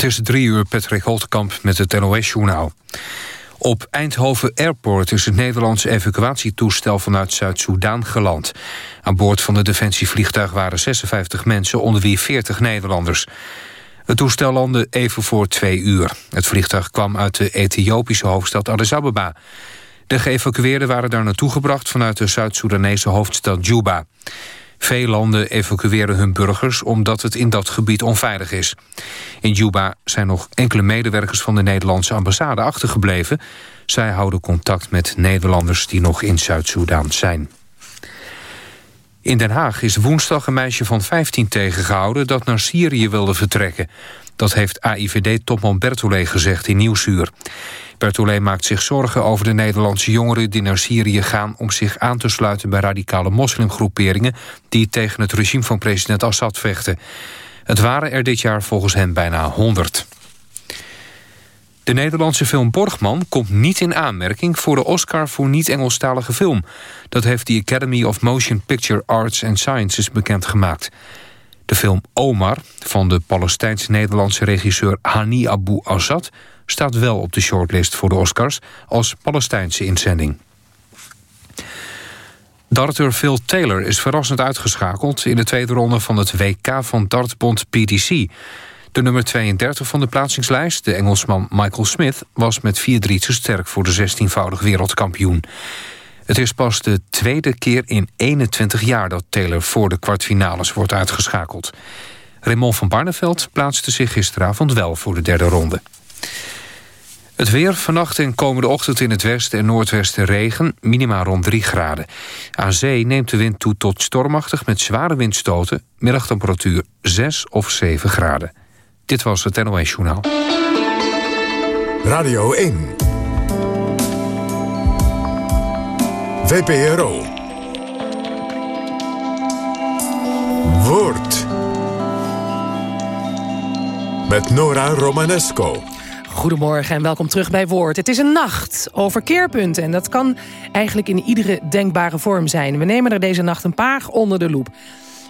Het is drie uur Patrick Holtkamp met het NOS-journaal. Op Eindhoven Airport is het Nederlandse evacuatietoestel vanuit Zuid-Soedan geland. Aan boord van het defensievliegtuig waren 56 mensen, onder wie 40 Nederlanders. Het toestel landde even voor twee uur. Het vliegtuig kwam uit de Ethiopische hoofdstad Addis Ababa. De geëvacueerden waren daar naartoe gebracht vanuit de Zuid-Soedanese hoofdstad Juba. Veel landen evacueren hun burgers omdat het in dat gebied onveilig is. In Juba zijn nog enkele medewerkers van de Nederlandse ambassade achtergebleven. Zij houden contact met Nederlanders die nog in Zuid-Soedan zijn. In Den Haag is woensdag een meisje van 15 tegengehouden... dat naar Syrië wilde vertrekken. Dat heeft AIVD-topman Bertolet gezegd in Nieuwsuur. Bertolet maakt zich zorgen over de Nederlandse jongeren... die naar Syrië gaan om zich aan te sluiten bij radicale moslimgroeperingen... die tegen het regime van president Assad vechten. Het waren er dit jaar volgens hem bijna 100. De Nederlandse film Borgman komt niet in aanmerking... voor de Oscar voor niet-Engelstalige film. Dat heeft de Academy of Motion Picture Arts and Sciences bekendgemaakt. De film Omar van de Palestijns-Nederlandse regisseur Hani Abu Azad... staat wel op de shortlist voor de Oscars als Palestijnse inzending. Darter Phil Taylor is verrassend uitgeschakeld... in de tweede ronde van het WK van dartbond PDC. De nummer 32 van de plaatsingslijst, de Engelsman Michael Smith... was met 4-3 te sterk voor de 16-voudig wereldkampioen. Het is pas de tweede keer in 21 jaar dat Taylor voor de kwartfinales wordt uitgeschakeld. Raymond van Barneveld plaatste zich gisteravond wel voor de derde ronde. Het weer vannacht en komende ochtend in het westen en noordwesten regen, minima rond 3 graden. Aan zee neemt de wind toe tot stormachtig met zware windstoten, middagtemperatuur 6 of 7 graden. Dit was het NOS Journaal. Radio 1 VPRO. Woord. Met Nora Romanesco. Goedemorgen en welkom terug bij Woord. Het is een nacht over keerpunten en dat kan eigenlijk in iedere denkbare vorm zijn. We nemen er deze nacht een paar onder de loep.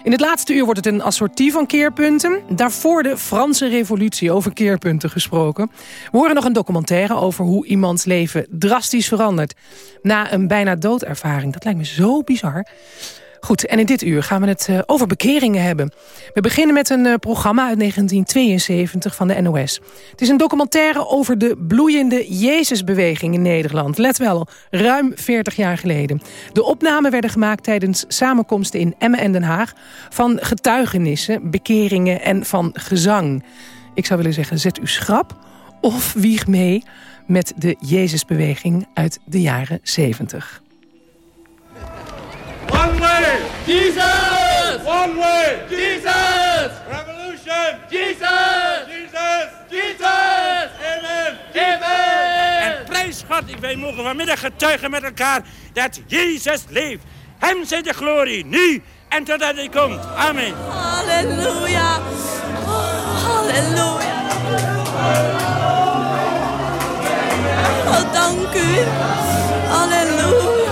In het laatste uur wordt het een assortie van keerpunten. Daarvoor de Franse revolutie over keerpunten gesproken. We horen nog een documentaire over hoe iemands leven drastisch verandert. Na een bijna doodervaring. Dat lijkt me zo bizar. Goed, en in dit uur gaan we het uh, over bekeringen hebben. We beginnen met een uh, programma uit 1972 van de NOS. Het is een documentaire over de bloeiende Jezusbeweging in Nederland. Let wel, ruim 40 jaar geleden. De opnamen werden gemaakt tijdens samenkomsten in Emmen en Den Haag... van getuigenissen, bekeringen en van gezang. Ik zou willen zeggen, zet u schrap of wieg mee met de Jezusbeweging uit de jaren 70. Jesus! One way! Jesus! Revolution! Jesus! Jesus! Jesus! Amen! Amen! En prijs God, wij mogen vanmiddag getuigen met elkaar dat Jezus leeft. Hem zij de glorie, nu en totdat hij komt. Amen. Halleluja! Oh, halleluja! Oh, dank u! Halleluja!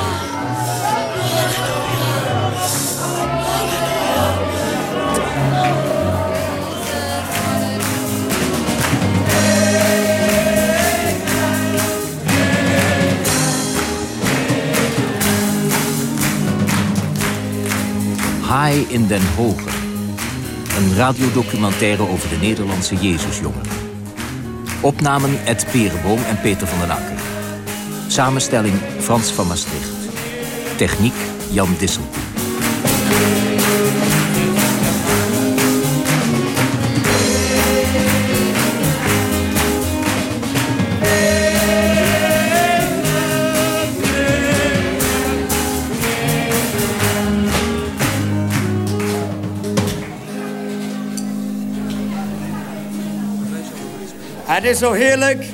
In den Hoger. Een radiodocumentaire over de Nederlandse Jezusjongen. Opnamen Ed Perenboom en Peter van den Akker. Samenstelling Frans van Maastricht. Techniek Jan Disselkoek. Het is zo heerlijk.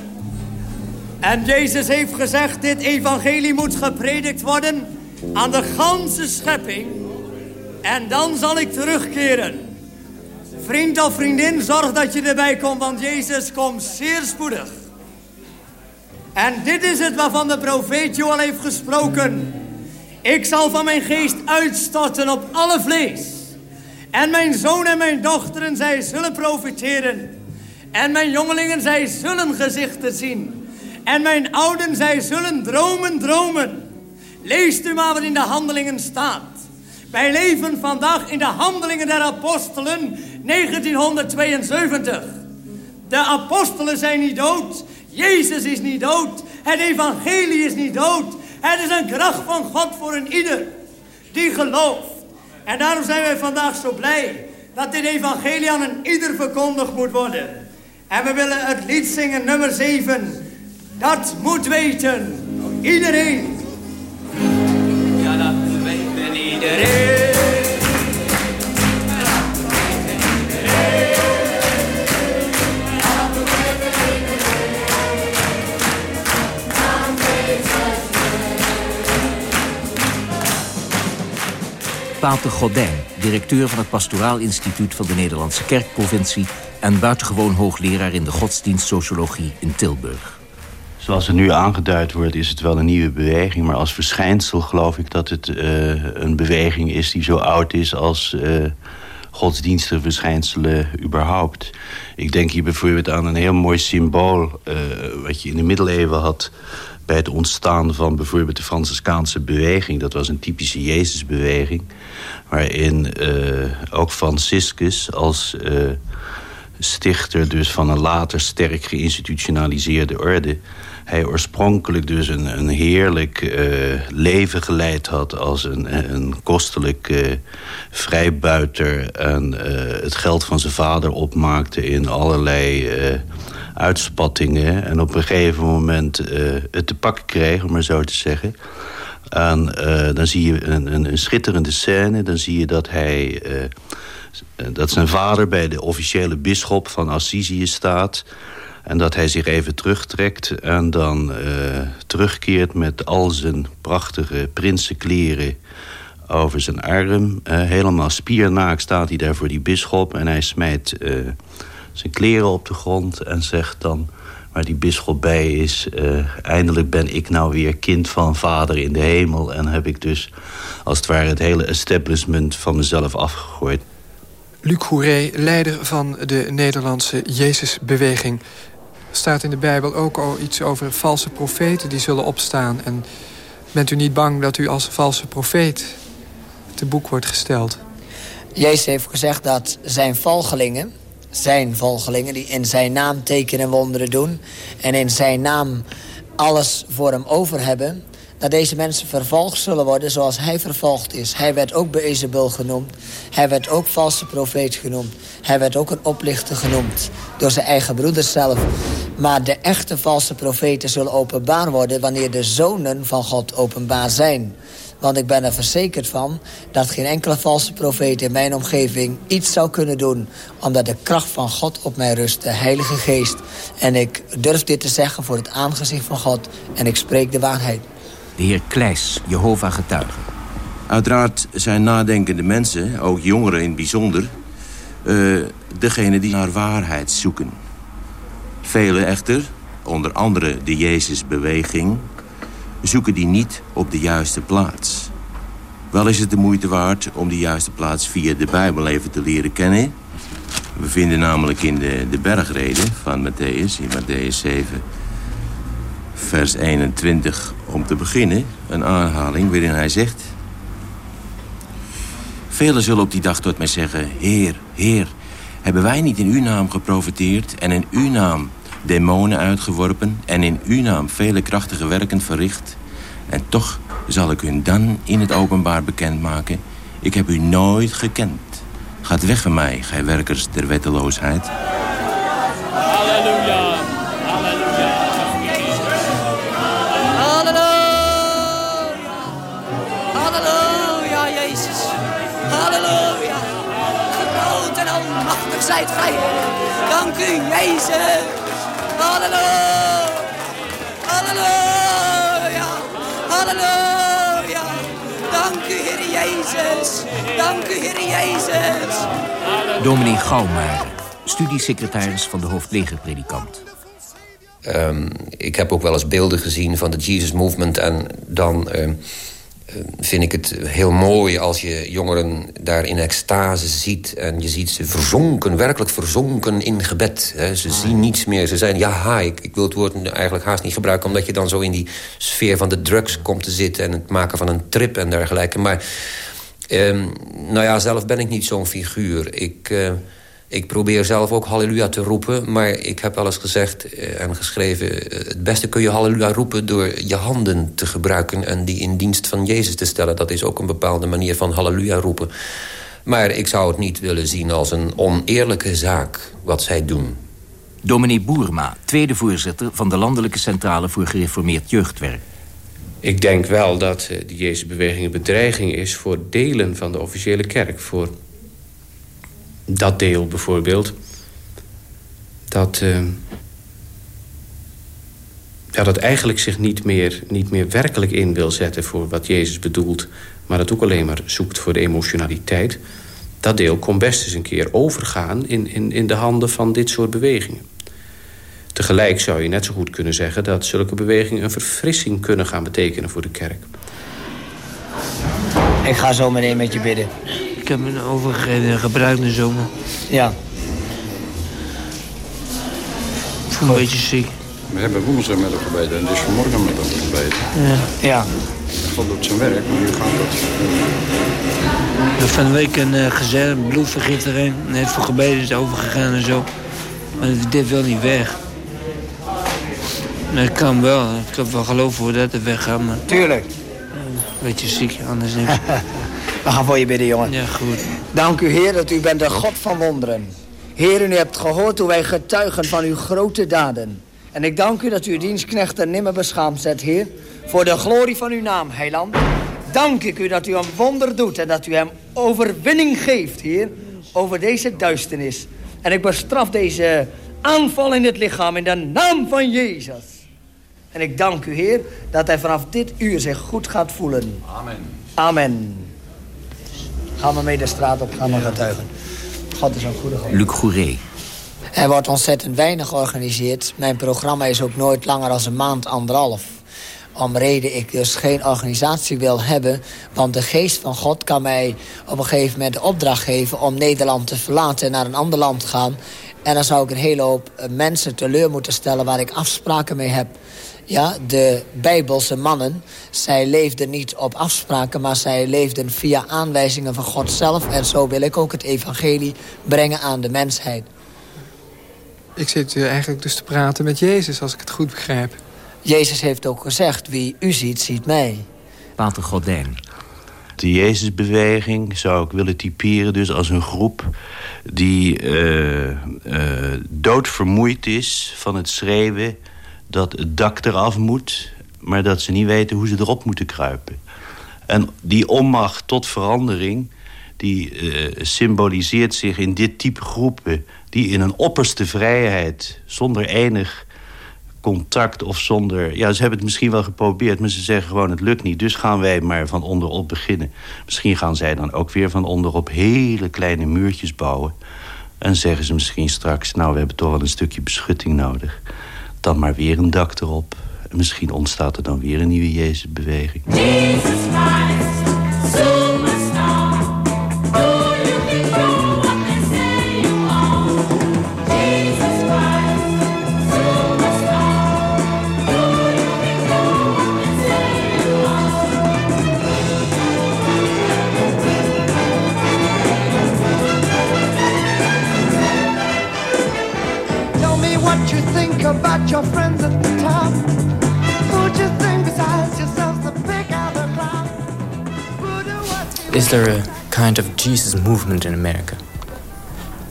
En Jezus heeft gezegd, dit evangelie moet gepredikt worden aan de ganse schepping. En dan zal ik terugkeren. Vriend of vriendin, zorg dat je erbij komt, want Jezus komt zeer spoedig. En dit is het waarvan de profeet Joel heeft gesproken. Ik zal van mijn geest uitstorten op alle vlees. En mijn zoon en mijn dochteren, zij zullen profiteren. En mijn jongelingen, zij zullen gezichten zien. En mijn ouden, zij zullen dromen dromen. Leest u maar wat in de handelingen staat. Wij leven vandaag in de handelingen der apostelen 1972. De apostelen zijn niet dood. Jezus is niet dood. Het evangelie is niet dood. Het is een kracht van God voor een ieder die gelooft. En daarom zijn wij vandaag zo blij dat dit evangelie aan een ieder verkondigd moet worden. En we willen het lied zingen, nummer 7. Dat moet weten iedereen. Ja, dat moet weten iedereen. Pater Godin, directeur van het Pastoraal Instituut van de Nederlandse Kerkprovincie en buitengewoon hoogleraar in de godsdienstsociologie in Tilburg. Zoals er nu aangeduid wordt, is het wel een nieuwe beweging. Maar als verschijnsel geloof ik dat het uh, een beweging is die zo oud is als uh, godsdienstige verschijnselen überhaupt. Ik denk hier bijvoorbeeld aan een heel mooi symbool uh, wat je in de middeleeuwen had bij het ontstaan van bijvoorbeeld de Franciscaanse beweging. Dat was een typische Jezusbeweging. Waarin ook Franciscus als stichter dus van een later sterk geïnstitutionaliseerde orde... hij oorspronkelijk dus een, een heerlijk uh, leven geleid had... als een, een kostelijk vrijbuiter en het geld van zijn vader opmaakte... in allerlei uitspattingen. En op een gegeven moment het te pakken kreeg, om maar zo te zeggen... En uh, dan zie je een, een, schitterende scène. Dan zie je dat hij... Uh, dat zijn vader bij de officiële bisschop van Assisi staat. En dat hij zich even terugtrekt. En dan uh, terugkeert met al zijn prachtige prinsenkleren over zijn arm. helemaal spiernaak staat hij daar voor die bisschop. En hij smijt zijn kleren op de grond en zegt dan waar die bisschop bij is. Uh, eindelijk ben ik nou weer kind van vader in de hemel. En heb ik dus als het ware het hele establishment van mezelf afgegooid. Luc Goeree, leider van de Nederlandse Jezusbeweging. Er staat in de Bijbel ook al iets over valse profeten die zullen opstaan. En bent u niet bang dat u als valse profeet te boek wordt gesteld? Jezus heeft gezegd dat zijn volgelingen zijn volgelingen... die in zijn naam tekenen en wonderen doen... en in zijn naam alles voor hem over hebben... dat deze mensen vervolgd zullen worden zoals hij vervolgd is. Hij werd ook Beelzebul genoemd. Hij werd ook valse profeet genoemd. Hij werd ook een oplichter genoemd door zijn eigen broeders zelf. Maar de echte valse profeten zullen openbaar worden... wanneer de zonen van God openbaar zijn... Want ik ben er verzekerd van dat geen enkele valse profeet in mijn omgeving iets zou kunnen doen. Omdat de kracht van God op mij rust, de Heilige Geest. En ik durf dit te zeggen voor het aangezicht van God. En ik spreek de waarheid. De heer Kleis, Jehovah getuige. Uiteraard zijn nadenkende mensen, ook jongeren in het bijzonder... Uh, degene die naar waarheid zoeken. Velen echter, onder andere de Jezusbeweging zoeken die niet op de juiste plaats. Wel is het de moeite waard om die juiste plaats via de Bijbel even te leren kennen. We vinden namelijk in de, de bergreden van Matthäus, in Matthäus 7, vers 21, om te beginnen, een aanhaling waarin hij zegt... Velen zullen op die dag tot mij zeggen, Heer, Heer, hebben wij niet in uw naam geprofiteerd en in uw naam demonen uitgeworpen en in uw naam vele krachtige werken verricht. En toch zal ik u dan in het openbaar bekendmaken. Ik heb u nooit gekend. Gaat weg van mij, gij werkers der wetteloosheid. Halleluja. Halleluja. Halleluja. Halleluja, Jezus. Halleluja. Groot en almachtig zijt gij. Dank u, Jezus. Halleluja! Halleluja! Halleluja! Dank u, Heer Jezus! Dank u, Heer Jezus! Dominee Gouwmaar, studiesecretaris van de hoofdlegerpredikant. Um, ik heb ook wel eens beelden gezien van de Jesus Movement... en dan um, vind ik het heel mooi als je jongeren daar in extase ziet... en je ziet ze verzonken, werkelijk verzonken in gebed. Hè. Ze zien niets meer. Ze zijn, ja, ha, ik, ik wil het woord eigenlijk haast niet gebruiken... omdat je dan zo in die sfeer van de drugs komt te zitten... en het maken van een trip en dergelijke. Maar, um, nou ja, zelf ben ik niet zo'n figuur. Ik... Uh, ik probeer zelf ook halleluja te roepen. Maar ik heb wel eens gezegd eh, en geschreven... Eh, het beste kun je halleluja roepen door je handen te gebruiken... en die in dienst van Jezus te stellen. Dat is ook een bepaalde manier van halleluja roepen. Maar ik zou het niet willen zien als een oneerlijke zaak wat zij doen. Dominee Boerma, tweede voorzitter van de Landelijke Centrale... voor Gereformeerd Jeugdwerk. Ik denk wel dat eh, de Jezusbeweging een bedreiging is... voor delen van de officiële kerk, voor dat deel bijvoorbeeld... dat, uh, ja, dat eigenlijk zich niet meer, niet meer werkelijk in wil zetten... voor wat Jezus bedoelt, maar dat ook alleen maar zoekt voor de emotionaliteit... dat deel kon best eens een keer overgaan in, in, in de handen van dit soort bewegingen. Tegelijk zou je net zo goed kunnen zeggen... dat zulke bewegingen een verfrissing kunnen gaan betekenen voor de kerk. Ik ga zo meteen met je bidden. Ik heb een overgegeven gebruikte zomer. Ja. Ik voel een beetje ziek. We hebben woensdag met hem gebeten en dus vanmorgen met hem gebeten. Ja. Ja. God doet zijn werk, maar nu gaat het. We van de week een uh, gezet, bloedvergiftiging. Net voor gebeden is overgegaan en zo. Maar dit wil niet weg. Dat kan wel. Ik heb wel geloof voor dat het weggaat, maar... Tuurlijk. Een beetje ziek, anders niks. We gaan voor je bidden, jongen. Ja, goed. Dank u, Heer, dat u bent de God van wonderen. Heer, u hebt gehoord hoe wij getuigen van uw grote daden. En ik dank u dat u uw dienstknechten nimmer beschaamd zet, Heer. Voor de glorie van uw naam, heiland. Dank ik u dat u een wonder doet en dat u hem overwinning geeft, Heer. Over deze duisternis. En ik bestraf deze aanval in het lichaam in de naam van Jezus. En ik dank u, Heer, dat hij vanaf dit uur zich goed gaat voelen. Amen. Amen. Ga maar mee de straat op, ga maar getuigen. God is een goede God. Luc Gouré. Er wordt ontzettend weinig georganiseerd. Mijn programma is ook nooit langer dan een maand, anderhalf. Om reden ik dus geen organisatie wil hebben. Want de geest van God kan mij op een gegeven moment de opdracht geven... om Nederland te verlaten en naar een ander land te gaan. En dan zou ik een hele hoop mensen teleur moeten stellen... waar ik afspraken mee heb. Ja, de Bijbelse mannen, zij leefden niet op afspraken... maar zij leefden via aanwijzingen van God zelf. En zo wil ik ook het evangelie brengen aan de mensheid. Ik zit eigenlijk dus te praten met Jezus, als ik het goed begrijp. Jezus heeft ook gezegd, wie u ziet, ziet mij. Pater Godijn. De Jezusbeweging zou ik willen typeren dus als een groep... die uh, uh, doodvermoeid is van het schreeuwen dat het dak eraf moet... maar dat ze niet weten hoe ze erop moeten kruipen. En die onmacht tot verandering... die uh, symboliseert zich in dit type groepen... die in een opperste vrijheid, zonder enig contact of zonder... Ja, ze hebben het misschien wel geprobeerd, maar ze zeggen gewoon het lukt niet. Dus gaan wij maar van onderop beginnen. Misschien gaan zij dan ook weer van onderop hele kleine muurtjes bouwen. En zeggen ze misschien straks, nou, we hebben toch wel een stukje beschutting nodig dan maar weer een dak erop. En misschien ontstaat er dan weer een nieuwe Jezusbeweging. Jesus. Is there a kind of Jesus movement in America?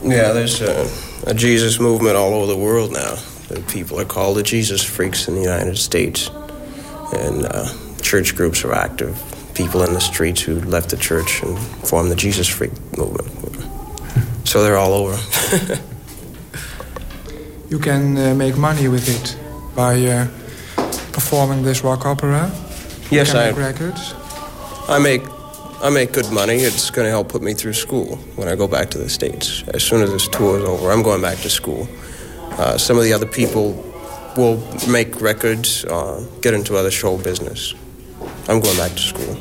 Yeah, there's a, a Jesus movement all over the world now. The people are called the Jesus freaks in the United States. And uh, church groups are active. People in the streets who left the church and formed the Jesus freak movement. So they're all over. you can uh, make money with it by uh, performing this rock opera. Yes, you I make records. I make I make good money. It's going to help put me through school when I go back to the states. As soon as this tour is over, I'm going back to school. Uh, some of the other people will make records, uh, get into other show business. I'm going back to school.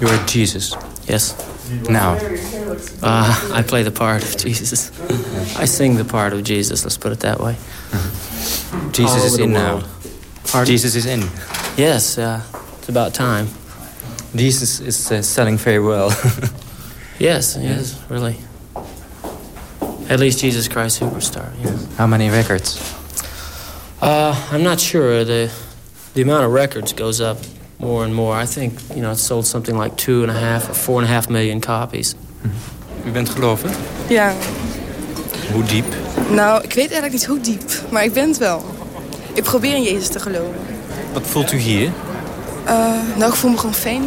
You're Jesus. Yes. Now. Uh, I play the part of Jesus. I sing the part of Jesus, let's put it that way. Jesus All is over the in now. world. Pardon? Jesus is in. Yes, uh, it's about time. Jesus is uh, selling very well. Yes, yes, really. At least Jesus Christ Superstar, yes. How many records? Uh, I'm not sure. The, the amount of records goes up more and more. I think, you know, it's sold something like two and a half or four and a half million copies. U bent geloven? Ja, Hoe diep? nou, ik weet eigenlijk niet hoe diep, maar ik ben het wel. Ik probeer in Jezus te geloven. Wat voelt u hier? Eh, nou, ik voel me gewoon fijn.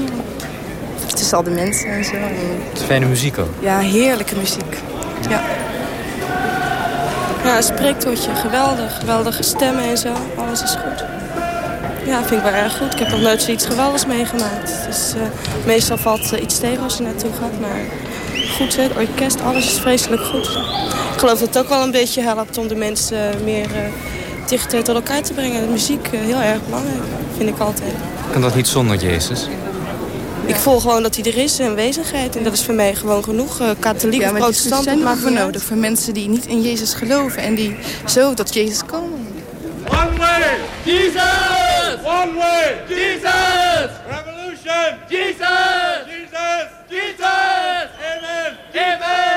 Tussen al de mensen en zo. Het is fijne muziek ook. ja, heerlijke muziek. Ja. Ja, een. Geweldig. Geweldige stemmen en zo. Alles is goed. Ja, vind ik wel erg goed. Ik heb nog nooit zoiets geweldigs meegemaakt. Dus eh, meestal valt eh, iets tegen als je naartoe gaat. Maar goed, hè, het orkest, alles is vreselijk goed. Ik geloof dat het ook wel een beetje helpt om de mensen meer eh, dichter tot elkaar te brengen. De muziek heel erg belangrijk, vind ik altijd. Kan dat niet zonder Jezus? Ik voel gewoon dat hij er is, zijn wezigheid. En dat is voor mij gewoon genoeg. Eh, katholiek Ja, of maar protestant, dat maakt voor nodig. Voor mensen die niet in Jezus geloven. En die zo tot Jezus komen. One way, Jesus! One way, Jesus! Revolution, Jesus! Jesus! Jesus! Amen! Amen!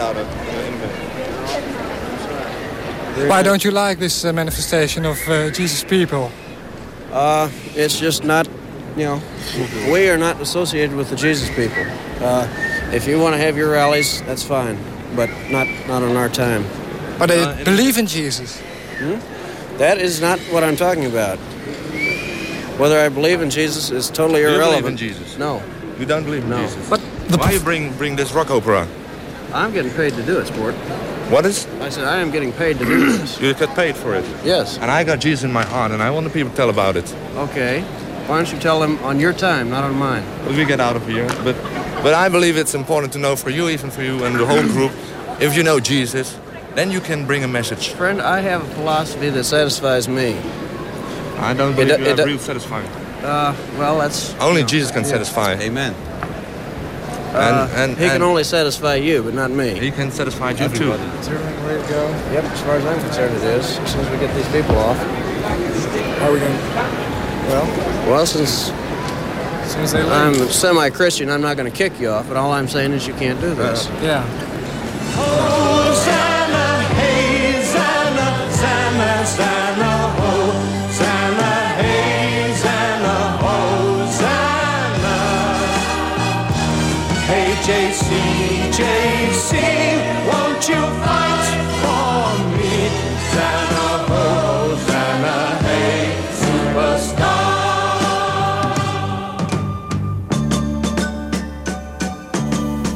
out of Why don't you like this uh, manifestation of uh, Jesus people? Uh, it's just not, you know, we are not associated with the Jesus people. Uh, if you want to have your rallies, that's fine, but not not on our time. But they Uh, believe in Jesus. Hmm? That is not what I'm talking about. Whether I believe in Jesus is totally Do you irrelevant. believe in Jesus? No. You don't believe in No. Jesus? But Why you bring bring this rock opera? I'm getting paid to do it, sport. What is? I said I am getting paid to do this. You get paid for it. Yes. And I got Jesus in my heart, and I want the people to tell about it. Okay. Why don't you tell them on your time, not on mine? But we get out of here. But but I believe it's important to know for you, even for you and the whole group, if you know Jesus, then you can bring a message. Friend, I have a philosophy that satisfies me. I don't believe do- you it have do- real satisfying. Uh, well, that's... Only Jesus can yeah. satisfy. Amen. And- Uh, and- he can and- only satisfy you, but not me. He can satisfy you too. Is everything ready to go? Yep, as far as I'm concerned, it is. As soon as we get these people off. How are we going Well? Well, since... Since they I'm semi-Christian, I'm not going to kick you off, but all I'm saying is you can't do this. yeah. Hosanna,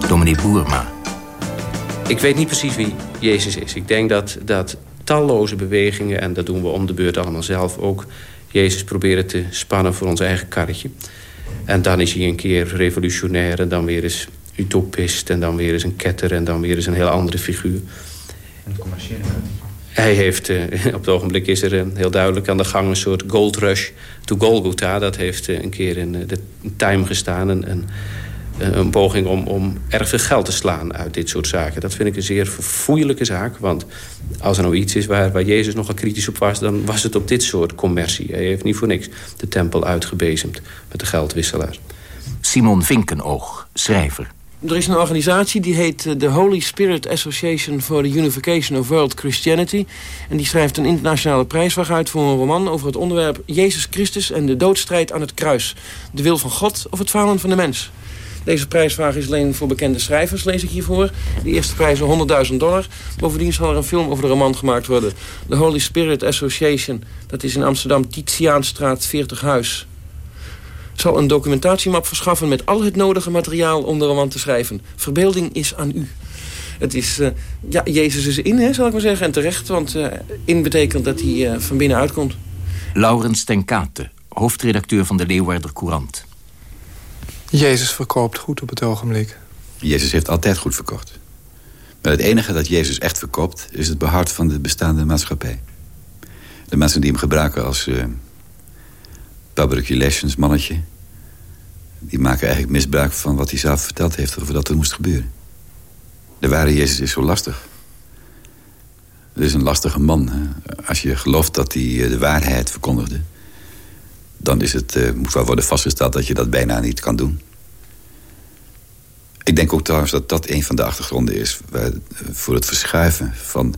Dominee Boerma. Ik weet niet precies wie Jezus is. Ik denk dat, dat talloze bewegingen, en dat doen we om de beurt allemaal zelf ook... Jezus proberen te spannen voor ons eigen karretje. En dan is hij een keer revolutionair en dan weer eens utopist... en dan weer eens een ketter en dan weer eens een heel andere figuur. Een commerciële Hij heeft, eh, op het ogenblik is er een, heel duidelijk aan de gang... een soort gold rush to Golgotha. Dat heeft eh, een keer in eh, de Time gestaan. Een, een, een poging om, om erg veel geld te slaan uit dit soort zaken. Dat vind ik een zeer verfoeilijke zaak. Want als er nou iets is waar, waar Jezus nogal kritisch op was... dan was het op dit soort commercie. Hij heeft niet voor niks de tempel uitgebezemd met de geldwisselaar. Simon Vinkenoog, schrijver. Er is een organisatie die heet eh, de Holy Spirit Association for the Unification of World Christianity. En die schrijft een internationale prijsvraag uit voor een roman over het onderwerp Jezus Christus en de doodstrijd aan het kruis. De wil van God of het falen van de mens. Deze prijsvraag is alleen voor bekende schrijvers, lees ik hiervoor. De eerste prijs is 100.000 dollar. Bovendien zal er een film over de roman gemaakt worden. De Holy Spirit Association, dat is in Amsterdam Titiaanstraat 40 Huis zal een documentatiemap verschaffen met al het nodige materiaal om de roman te schrijven. Verbeelding is aan u. Het is, eh, ja, Jezus is in, hè, zal ik maar zeggen. En terecht, want eh, in betekent dat hij eh, van binnen uitkomt. Laurens ten Kate, hoofdredacteur van de Leeuwarder Courant. Jezus verkoopt goed op het ogenblik. Jezus heeft altijd goed verkocht. Maar het enige dat Jezus echt verkoopt... is het behoud van de bestaande maatschappij. De mensen die hem gebruiken als, eh, public relations mannetje. Die maken eigenlijk misbruik van wat hij zelf verteld heeft over dat er moest gebeuren. De ware Jezus is zo lastig. Het is een lastige man. Als je gelooft dat hij de waarheid verkondigde... dan is het, uh, moet wel worden vastgesteld dat je dat bijna niet kan doen. Ik denk ook trouwens dat dat een van de achtergronden is... voor het verschuiven van,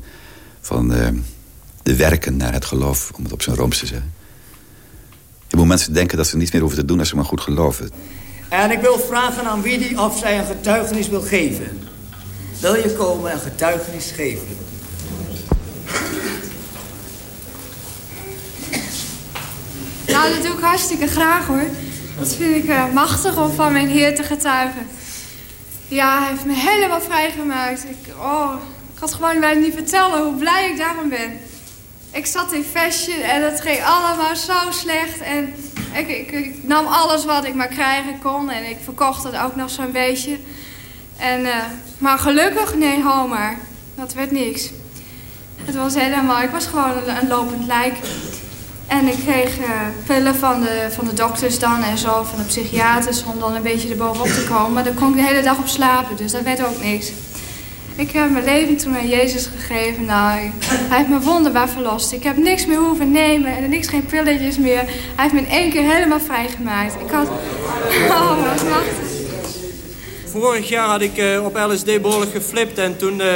van de werken naar het geloof... om het op zijn rooms te zeggen. Je moet mensen denken dat ze niets meer hoeven te doen... als ze maar goed geloven. En ik wil vragen aan wie die of zij een getuigenis wil geven. Wil je komen en getuigenis geven? Nou, dat doe ik hartstikke graag hoor. Dat vind ik uh, machtig om van mijn Heer te getuigen. Ja, hij heeft me helemaal vrijgemaakt. Ik, oh, ik had gewoon bijna niet vertellen hoe blij ik daarom ben. Ik zat in fashion en het ging allemaal zo slecht. En ik, ik, nam alles wat ik maar krijgen kon. En ik verkocht het ook nog zo'n beetje. En, uh, maar gelukkig, nee, Homer. Dat werd niks. Het was helemaal... Ik was gewoon een, lopend lijk. En ik kreeg uh, pillen van de, van de dokters dan en zo, van de psychiaters... om dan een beetje erbovenop te komen. Maar daar kon ik de hele dag op slapen, dus dat werd ook niks. Ik heb mijn leven toen aan Jezus gegeven. Nou, hij heeft me wonderbaar verlost. Ik heb niks meer hoeven nemen en niks, geen pilletjes meer. Hij heeft me in één keer helemaal vrijgemaakt. Ik had... Oh, wat machtig. Vorig jaar had ik uh, op LSD behoorlijk geflipt en toen uh,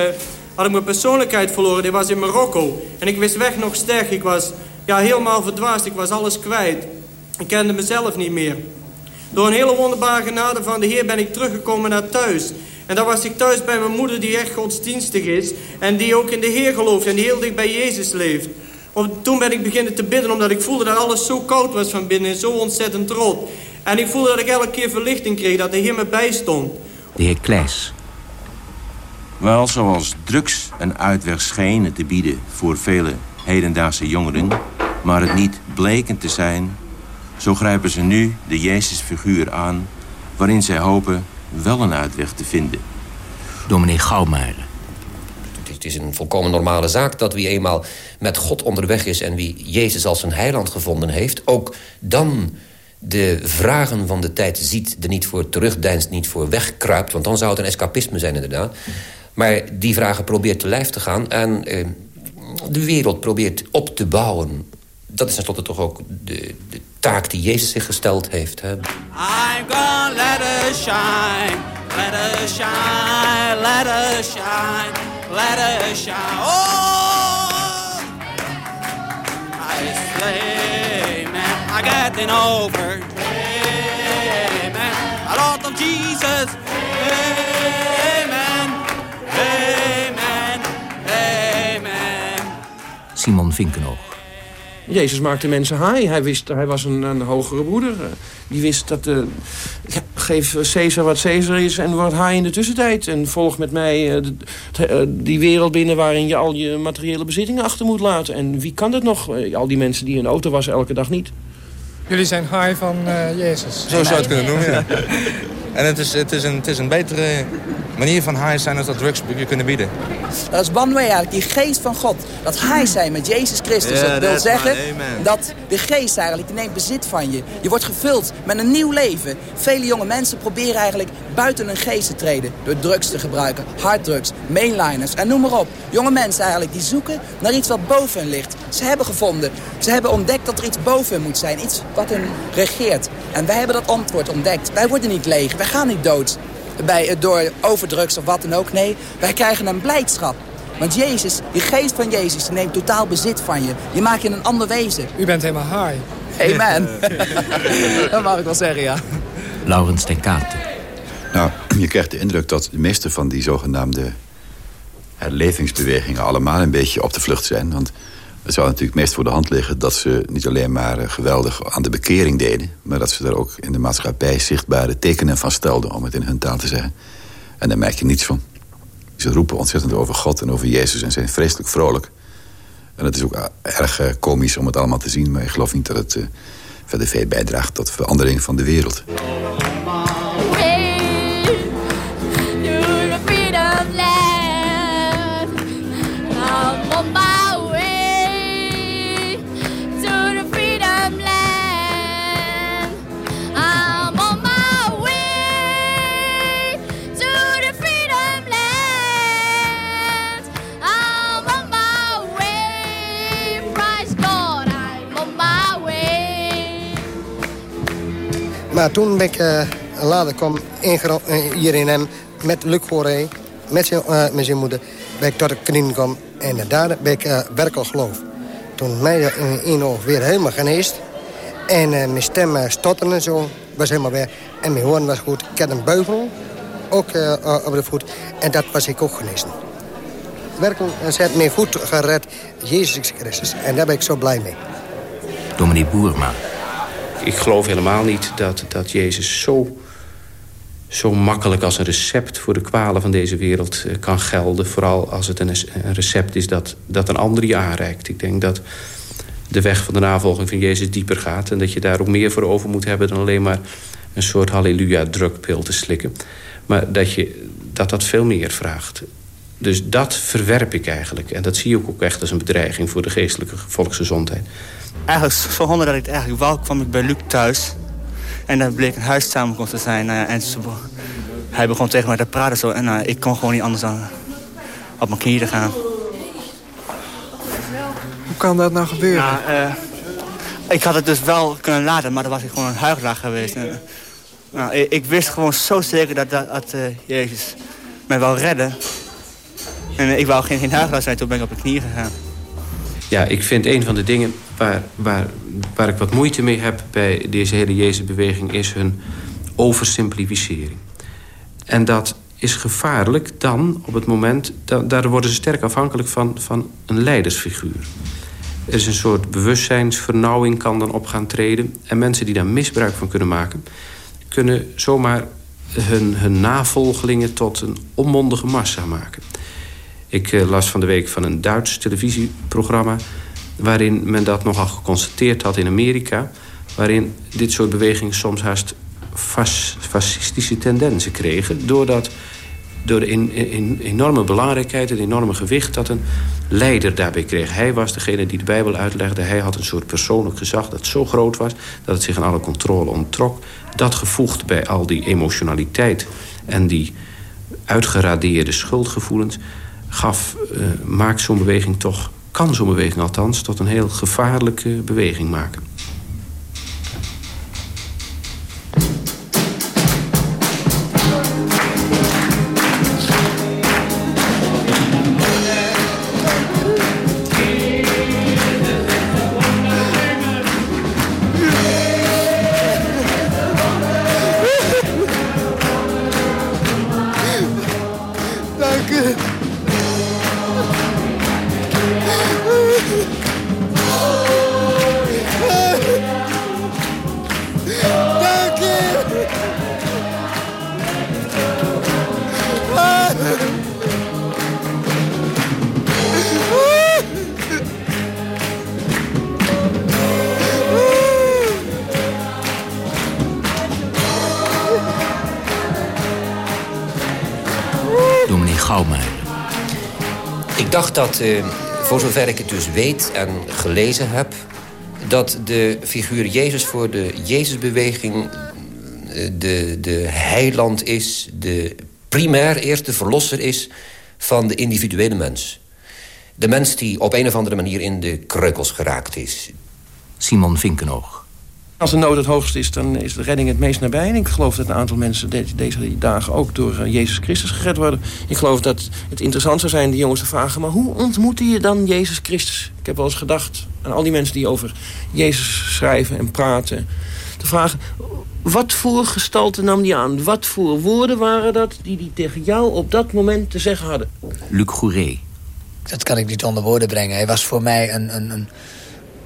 had ik mijn persoonlijkheid verloren. Die was in Marokko. En ik wist weg nog sterk. Ik was ja, helemaal verdwaasd. Ik was alles kwijt. Ik kende mezelf niet meer. Door een hele wonderbare genade van de Heer ben ik teruggekomen naar thuis. En dan was ik thuis bij mijn moeder die echt godsdienstig is. En die ook in de Heer gelooft en die heel dicht bij Jezus leeft. toen ben ik beginnen te bidden omdat ik voelde dat alles zo koud was van binnen en zo ontzettend rood. En ik voelde dat ik elke keer verlichting kreeg, dat de Heer me bijstond. De heer Kleis. Wel, zoals drugs een uitweg schenen te bieden voor vele hedendaagse jongeren... maar het niet bleken te zijn... zo grijpen ze nu de Jezusfiguur aan... waarin zij hopen wel een uitweg te vinden. Dominee Gouwmeijer. Het is een volkomen normale zaak dat wie eenmaal met God onderweg is... en wie Jezus als zijn heiland gevonden heeft... ook dan de vragen van de tijd ziet, er niet voor terugdeinst, niet voor wegkruipt... want dan zou het een escapisme zijn inderdaad. Maar die vragen probeert te lijf te gaan... en eh, de wereld probeert op te bouwen. Dat is tenslotte toch ook de, de taak die Jezus zich gesteld heeft. Hè? I'm gonna let us shine, let us shine, let us shine, let us shine. Oh, I say, man, I got it over. I love of Jesus. Amen, amen, amen. Simon Vinkenoog. Jezus maakte mensen haai. Hij, wist, hij was een, een hogere broeder. Die wist dat... Uh, ja, geef Caesar wat Caesar is en word haai in de tussentijd. En volg met mij uh, de, uh, die wereld binnen... waarin je al je materiële bezittingen achter moet laten. En wie kan dat nog? al die mensen die in een auto wassen elke dag niet. Jullie zijn haai van Jezus. Zo zou je het kunnen noemen, ja. En het is, het is, een, het is een betere manier van high zijn als dat drugs je kunnen bieden. Dat is one way eigenlijk, die geest van God. Dat high zijn met Jezus Christus. Yeah, dat wil zeggen dat de geest eigenlijk, die neemt bezit van je. Je wordt gevuld met een nieuw leven. Vele jonge mensen proberen eigenlijk buiten hun geest te treden. Door drugs te gebruiken, harddrugs, mainliners en noem maar op. Jonge mensen eigenlijk, die zoeken naar iets wat boven hen ligt. Ze hebben gevonden, ze hebben ontdekt dat er iets boven hen moet zijn. Iets wat hen regeert. En wij hebben dat antwoord ontdekt. Wij worden niet leeg, wij gaan niet dood bij, door overdrugs of wat dan ook. Nee, wij krijgen een blijdschap. Want Jezus, die geest van Jezus, die neemt totaal bezit van je. Je maakt je een ander wezen. U bent helemaal high. Amen. dat mag ik wel zeggen, ja. Laurens ten Kate. Nou, je krijgt de indruk dat de meeste van die zogenaamde herlevingsbewegingen... allemaal een beetje op de vlucht zijn. Want het zou natuurlijk meest voor de hand liggen dat ze niet alleen maar eh, geweldig aan de bekering deden... maar dat ze daar ook in de maatschappij zichtbare tekenen van stelden... om het in hun taal te zeggen. En daar merk je niets van. Ze roepen ontzettend over God en over Jezus en zijn vreselijk vrolijk. En het is ook erg eh, komisch om het allemaal te zien... maar ik geloof niet dat het verder veel bijdraagt tot verandering van de wereld. Maar toen ben ik uh, later kwam ingero- uh, hier in hem met Luc Goré, met zijn, uh, met zijn moeder, ben ik tot de knieën gekomen. En daar ben ik werkelijk geloof. Toen mij in één weer helemaal geneest. En mijn stem stotterde en zo, was helemaal weg. En mijn hoorn was goed. Ik had een beugel, ook op de voet. En dat was ik ook genezen. Werkelijk, ze heeft mij goed gered, Jezus Christus. En daar ben ik zo blij mee. Dominee Boerma. Ik geloof helemaal niet dat, dat Jezus zo, zo makkelijk als een recept... voor de kwalen van deze wereld eh, kan gelden. Vooral als het een, recept is dat, dat een ander je aanreikt. Ik denk dat de weg van de navolging van Jezus dieper gaat... en dat je daar ook meer voor over moet hebben... dan alleen maar een soort halleluja-drukpil te slikken. Maar dat, je, dat dat veel meer vraagt. Dus dat verwerp ik eigenlijk. En dat zie ik ook echt als een bedreiging voor de geestelijke volksgezondheid. Eigenlijk verhonderd dat ik het eigenlijk wou, kwam ik bij Luc thuis. En dan bleek een huissamenkomst te zijn. Uh, en ze, hij begon tegen mij te praten zo. En uh, ik kon gewoon niet anders dan op mijn knieën gaan. Hoe kan dat nou gebeuren? Uh, ik had het dus wel kunnen laten, maar dan was ik gewoon een huigelaar geweest. En, nou, ik, ik, wist gewoon zo zeker dat, dat, dat Jezus mij wou redden. En ik wou geen, geen huigelaar zijn, toen ben ik op mijn knieën gegaan. Ja, ik vind een van de dingen waar, waar, waar ik wat moeite mee heb... bij deze hele Jezusbeweging is hun oversimplificering. En dat is gevaarlijk dan op het moment... Dat, daar worden ze sterk afhankelijk van, van een leidersfiguur. Er is een soort bewustzijnsvernauwing kan dan op gaan treden. En mensen die daar misbruik van kunnen maken... kunnen zomaar hun, hun navolgelingen tot een onmondige massa maken. Ik uh, las van de week van een Duits televisieprogramma... waarin men dat nogal geconstateerd had in Amerika... waarin dit soort bewegingen soms haast fas, fascistische tendensen kregen... doordat door de in, enorme belangrijkheid en enorme gewicht... dat een leider daarbij kreeg. Hij was degene die de Bijbel uitlegde. Hij had een soort persoonlijk gezag dat zo groot was... dat het zich aan alle controle onttrok. Dat gevoegd bij al die emotionaliteit en die uitgeradeerde schuldgevoelens gaf, uh, maakt zo'n beweging toch, kan zo'n beweging althans, tot een heel gevaarlijke beweging maken. Dat, uh, voor zover ik het dus weet en gelezen heb... dat de figuur Jezus voor de Jezusbeweging de, de heiland is... de primair eerste verlosser is van de individuele mens. De mens die op een of andere manier in de kreukels geraakt is. Simon Vinkenoog. Als de nood het hoogst is, dan is de redding het meest nabij. En ik geloof dat een aantal mensen deze dagen ook door eh, Jezus Christus gered worden. Ik geloof dat het interessant zou zijn die jongens te vragen... maar hoe ontmoette je dan Jezus Christus? Ik heb wel eens gedacht aan al die mensen die over Jezus schrijven en praten... te vragen, wat voor gestalte nam die aan? Wat voor woorden waren dat die hij tegen jou op dat moment te zeggen hadden? Luc Gouré. Dat kan ik niet onder woorden brengen. Hij was voor mij een... een, een...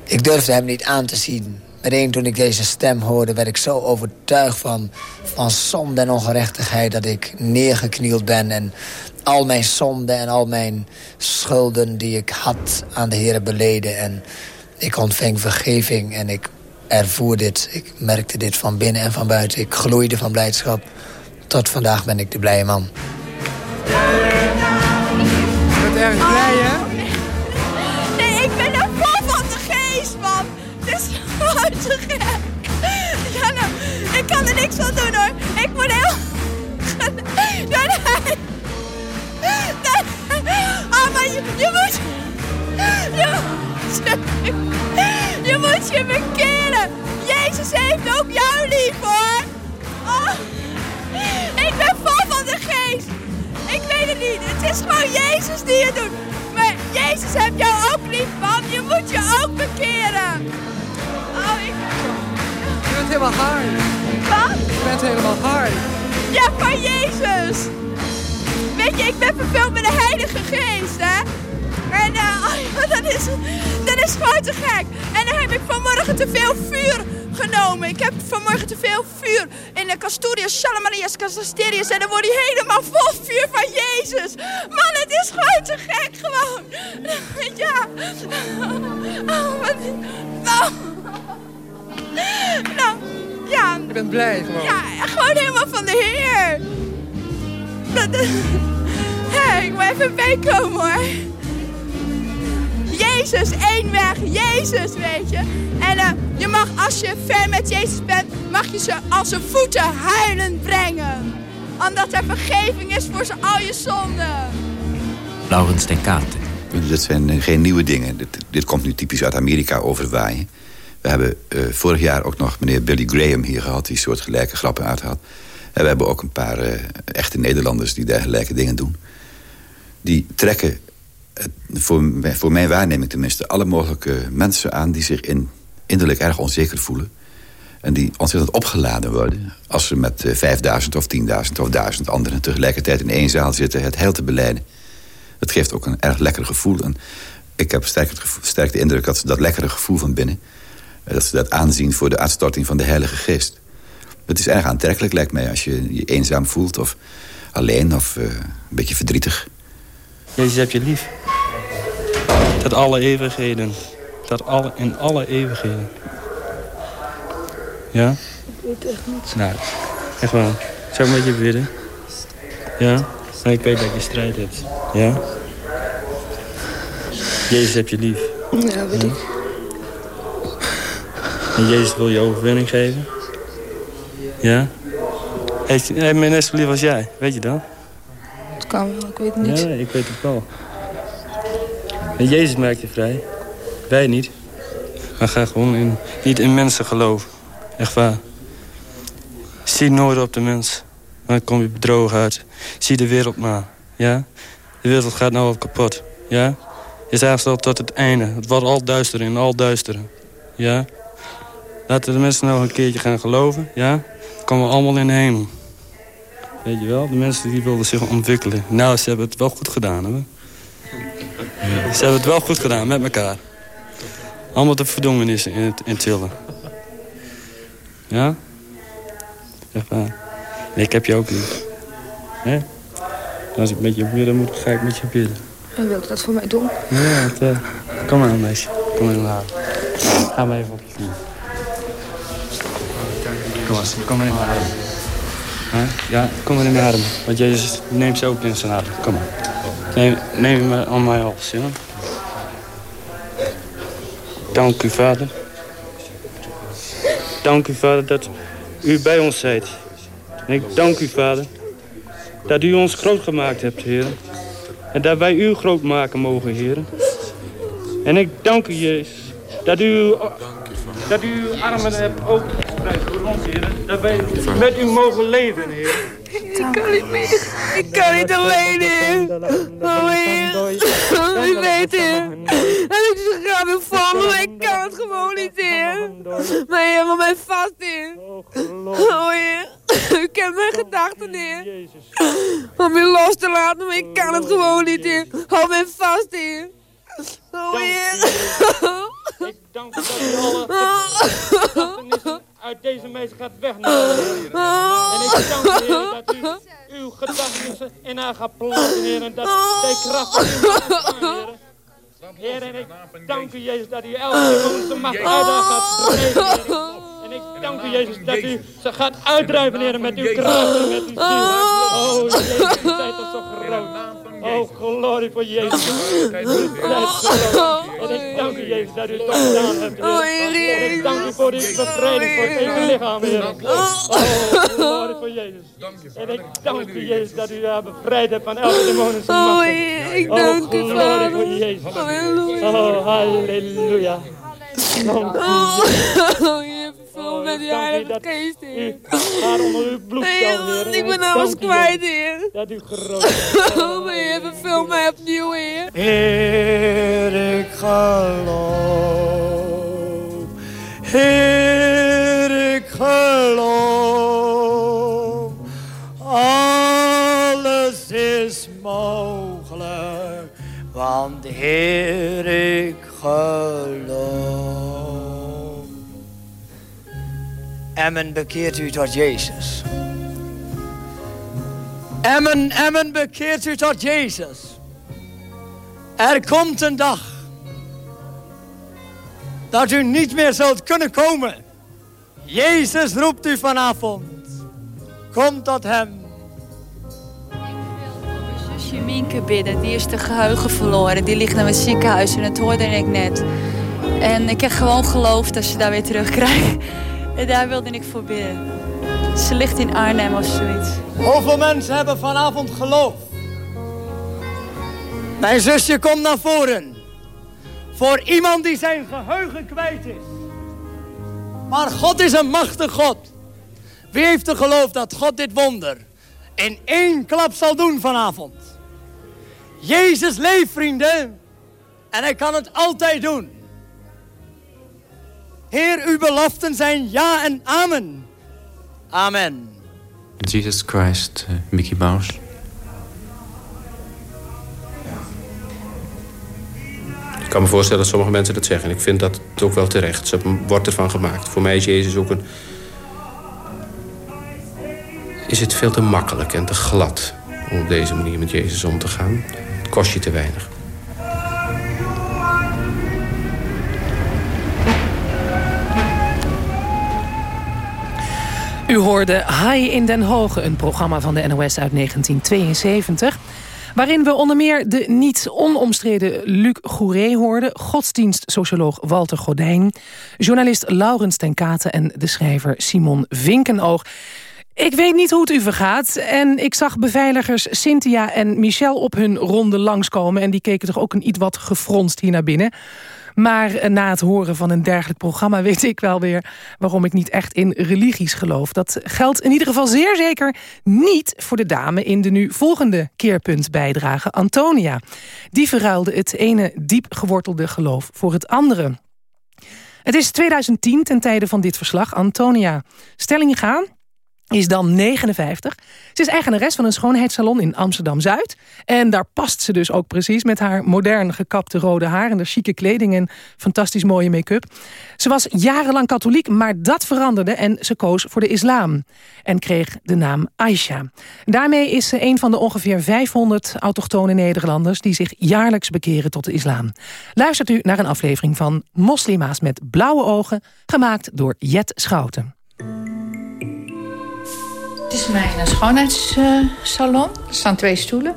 Ik durfde hem niet aan te zien Meteen toen ik deze stem hoorde, werd ik zo overtuigd van, van zonde en ongerechtigheid... dat ik neergeknield ben en al mijn zonden en al mijn schulden die ik had aan de Heer beleden. En ik ontving vergeving en ik ervoer dit. Ik merkte dit van binnen en van buiten. Ik gloeide van blijdschap. Tot vandaag ben ik de blije man. Je moet... Je bekeren. Jezus heeft ook jou lief hoor. Oh, ik ben vol van de geest. Ik weet het niet. Het is gewoon Jezus die het doet. Maar Jezus heeft jou ook lief, man. Je moet je ook bekeren. Oh, ik... Je bent helemaal hard. Wat? Je bent helemaal hard. Ja, van Jezus. Weet je, ik ben vervuld met de Heilige Geest, hè. En eh, oh dat, is, is gewoon te gek. En dan heb ik vanmorgen te veel vuur genomen. Ik heb vanmorgen te veel vuur in de Casturius, Salamarias, Casasterius. En dan word je helemaal vol vuur van Jezus. Man, het is gewoon te gek, gewoon. Ja. Oh, wat... Nou. Nou, ja. Je bent blij gewoon. Ja, gewoon helemaal van de Heer. Dat, Hé, ik moet even meekomen hoor. Jezus, één weg. Jezus, weet je. En eh, je mag, als je ver met Jezus bent, mag je ze aan zijn voeten huilend brengen. Omdat er vergeving is voor ze al je zonden. Laurens ten Katen. Dit zijn eh, geen nieuwe dingen. Dit, dit komt nu typisch uit Amerika overwaaien. We hebben eh, vorig jaar ook nog meneer Billy Graham hier gehad... die soortgelijke grappen uithaalt. En we hebben ook een paar eh, echte Nederlanders die dergelijke dingen doen. Die trekken, eh, voor, mij- voor mijn waarneming tenminste... alle mogelijke mensen aan die zich in, innerlijk erg onzeker voelen. En die ontzettend opgeladen worden... als ze met eh, 5000 of 10.000 of 1000 anderen tegelijkertijd in één zaal zitten... het heil te beleiden. Dat geeft ook een erg lekker gevoel. En ik heb sterk, het de indruk dat ze dat lekkere gevoel van binnen... eh, dat ze dat aanzien voor de uitstorting van de Heilige Geest. Het is erg aantrekkelijk, lijkt mij, als je je eenzaam voelt... of alleen of eh, een beetje verdrietig. Jezus heb je lief. Tot alle eeuwigheden. Tot alle, in alle eeuwigheden. Ja? Ik weet echt niet. Nou, echt waar. Zou ik met je bidden? Ja? En ik weet dat je strijd hebt. Ja? Jezus heb je lief. Ja, weet ik. En Jezus wil je overwinning geven. Ja? Hij heeft mij net zo lief als jij, weet je dat? Het kan wel, ik weet het niet. Ja, ik weet het wel. En Jezus maakt je vrij. Wij niet. Maar ga gewoon in, niet in mensen geloven. Echt waar. Zie nooit op de mens. Dan kom je bedrogen uit. Zie de wereld maar. Ja? De wereld gaat nou al kapot. Ja? Je zegt al tot het einde. Het wordt al duister en al duister. Ja? Laten de mensen nou een keertje gaan geloven. Ja? Dan komen we allemaal in de hemel. Weet je wel, de mensen die wilden zich ontwikkelen. Nou, ze hebben het wel goed gedaan. Ze hebben het wel goed gedaan, met elkaar. Allemaal de verdongenis in, het, in tillen. Ja? Echt waar. En ik heb je ook lief. Hè? Als ik met je bidden moet, ga ik met je bidden. En wil ik dat voor mij doen? Ja, het, eh, kom maar, meisje. Kom maar halen. Ga maar even op je knieën. Kom maar, kom maar in mijn armen. Ja, kom maar in mijn armen. Want Jezus neemt ze ook in zijn armen. Kom maar. Neem, me aan mijn hals, ja? Dank u, vader. Dank u, vader, dat u bij ons zijt. En ik dank u, vader, dat u ons groot gemaakt hebt, Heer. En dat wij u groot maken mogen, Heer. En ik dank u, Jezus, dat u, dat u uw armen hebt opengespreid voor ons, Heer. Dat wij met u mogen leven, Heer. Ik kan niet meer. Ik kan niet alleen. Oh, Heer. U weet, Heer. En ik graag wil vallen, ik kan het gewoon niet, Heer. Maar hou mij vast, Heer. Oh, Heer. U kent mijn gedachten, Heer. Om u los te laten, maar ik kan het gewoon niet, Heer. Hou mij vast, Heer. Oh, Heer. Ik dank u dat u alle uit deze mensen gaat wegnemen, Heer. En ik dank u, dat u uw gedachten in haar gaat planten, Heer. En dat zij kracht in u ontvangen, Heer. En ik dank u, Jezus, dat u elke demonische macht uit haar gaat. En ik dank u, Jezus, dat u ze gaat uitdrijven, Heer, met uw kracht en met uw ziel. Oh, Jezus, u bent toch zo groot. Oh, glorie voor Jezus. Groot. En ik dank u, Jezus, dat u het toch gedaan hebt, Heer. En ik dank u voor die bevrijding voor het hele lichaam, Heer. Oh, glorie voor Jezus. En ik dank u, Jezus, dat u haar bevrijd hebt van elke demonische Oh, macht. Heer, ik Oh, dank u, Vader. voor Jezus. Halleluja. Oh, halleluja. Dank u, Dat u heilige geest, heer. Onder uw bloed, heer. Ik ben alles kwijt, heer. Dat u groot Oh, heer, vervul mij opnieuw, heer. Heer, ik geloof. Heer, ik geloof. Alles is mogelijk, want Heer, ik geloof. Emmen bekeert u tot Jezus. Emmen, Emmen bekeert u tot Jezus. Er komt een dag dat u niet meer zult kunnen komen. Jezus roept u vanavond. Kom tot hem. zusje Mienke bidden. Die is de geheugen verloren. Die ligt naar het ziekenhuis en dat hoorde ik net. En ik heb gewoon geloofd dat ze daar weer terugkrijgt. En daar wilde ik voor bidden. Ze ligt in Arnhem of zoiets. Hoeveel mensen hebben vanavond geloof? Mijn zusje komt naar voren. Voor iemand die zijn geheugen kwijt is. Maar God is een machtig God. Wie heeft er geloof dat God dit wonder in één klap zal doen vanavond? Jezus leeft, vrienden. En hij kan het altijd doen. Heer, uw beloften zijn ja en amen. Amen. Jesus Christ, uh, Mickey Mouse. Ik kan me voorstellen dat sommige mensen dat zeggen. En ik vind dat het ook wel terecht. Ze wordt ervan gemaakt. Voor mij is Jezus ook een... Is het veel te makkelijk en te glad om op deze manier met Jezus om te gaan. Het kost je te weinig. U hoorde High in Den Hoge, een programma van de NOS uit 1972... waarin we onder meer de niet onomstreden Luc Gouré hoorden... godsdienstsocioloog Walter Godijn... journalist Laurens ten Katen en de schrijver Simon Vinkenoog... Ik weet niet hoe het u vergaat. En ik zag beveiligers Cynthia en Michel op hun ronde langskomen. En die keken toch ook een iets wat gefronst hier naar binnen. Maar eh, na het horen van een dergelijk programma weet ik wel weer... waarom ik niet echt in religies geloof. Dat geldt in ieder geval zeer zeker niet voor de dame... in de nu volgende keerpunt bijdrage, Antonia. Die verruilde het ene diep gewortelde geloof voor het andere. Het is 2010 ten tijde van dit verslag. Antonia Stellinga is dan 59. Ze is eigenares van een schoonheidssalon in Amsterdam-Zuid. En daar past ze dus ook precies met haar modern gekapte rode haar... en de chique kleding en fantastisch mooie make-up. Ze was jarenlang katholiek, maar dat veranderde... en ze koos voor de islam en kreeg de naam Aisha. Daarmee is ze een van de ongeveer 500 autochtone Nederlanders... die zich jaarlijks bekeren tot de islam. Luistert u naar een aflevering van Moslima's met blauwe ogen... gemaakt door Jet Schouten. Is mijn schoonheidssalon. Er staan twee stoelen.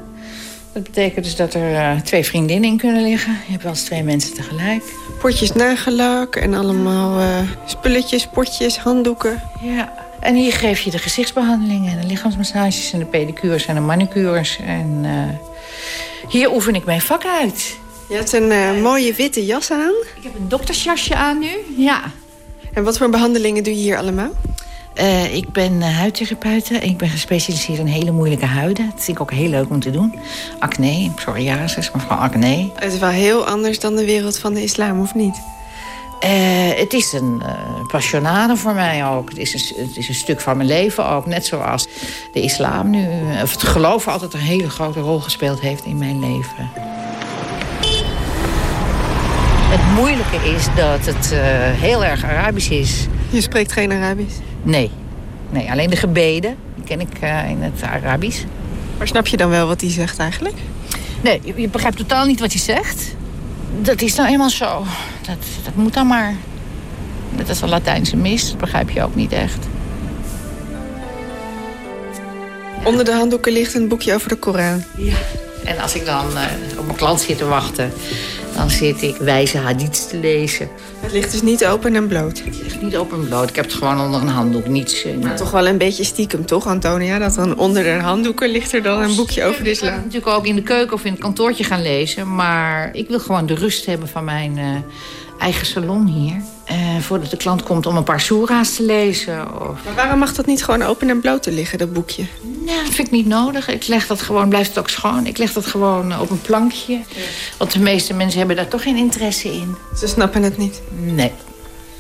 Dat betekent dus dat er uh, twee vriendinnen in kunnen liggen. Je hebt wel eens twee mensen tegelijk. Potjes nagellak en allemaal uh, spulletjes, potjes, handdoeken. Ja, en hier geef je de gezichtsbehandelingen... en de lichaamsmassages en de pedicures en de manicures. En uh, hier oefen ik mijn vak uit. Je hebt een mooie witte jas aan. Ik heb een doktersjasje aan nu, ja. En wat voor behandelingen doe je hier allemaal? Uh, ik ben uh, huidtherapeute. Ik ben gespecialiseerd in hele moeilijke huiden. Dat vind ik ook heel leuk om te doen. Acne, psoriasis, maar vooral acne. Het is wel heel anders dan de wereld van de islam, of niet? Uh, het is een passionade voor mij ook. Het is, een, het is een stuk van mijn leven ook. Net zoals de islam nu, of het geloof altijd een hele grote rol gespeeld heeft in mijn leven. Het moeilijke is dat het heel erg Arabisch is. Je spreekt geen Arabisch? Nee. Nee, alleen de gebeden. Die ken ik uh, in het Arabisch. Maar snap je dan wel wat hij zegt eigenlijk? Nee, je, je, begrijpt totaal niet wat hij zegt. Dat is nou eenmaal zo. Dat, dat moet dan maar. Dat is een Latijnse mis. Dat begrijp je ook niet echt. Onder de handdoeken ligt een boekje over de Koran. Ja. En als ik dan uh, op mijn klant zit te wachten... dan zit ik wijze hadiths te lezen. Het ligt dus niet open en bloot? Het ligt niet open en bloot. Ik heb het gewoon onder een handdoek. Niets, uh, maar toch wel een beetje stiekem, toch, Antonia? Dat dan onder de handdoeken ligt er dan een boekje over de islam. Ik natuurlijk ook in de keuken of in het kantoortje gaan lezen. Maar ik wil gewoon de rust hebben van mijn uh, eigen salon hier. Eh, voordat de klant komt om een paar soera's te lezen. Of... Maar waarom mag dat niet gewoon open en bloot te liggen, dat boekje? Ja, dat vind ik niet nodig. Ik leg dat gewoon, blijft het ook schoon. Ik leg dat gewoon op een plankje. Want de meeste mensen hebben daar toch geen interesse in. Ze snappen het niet? Nee.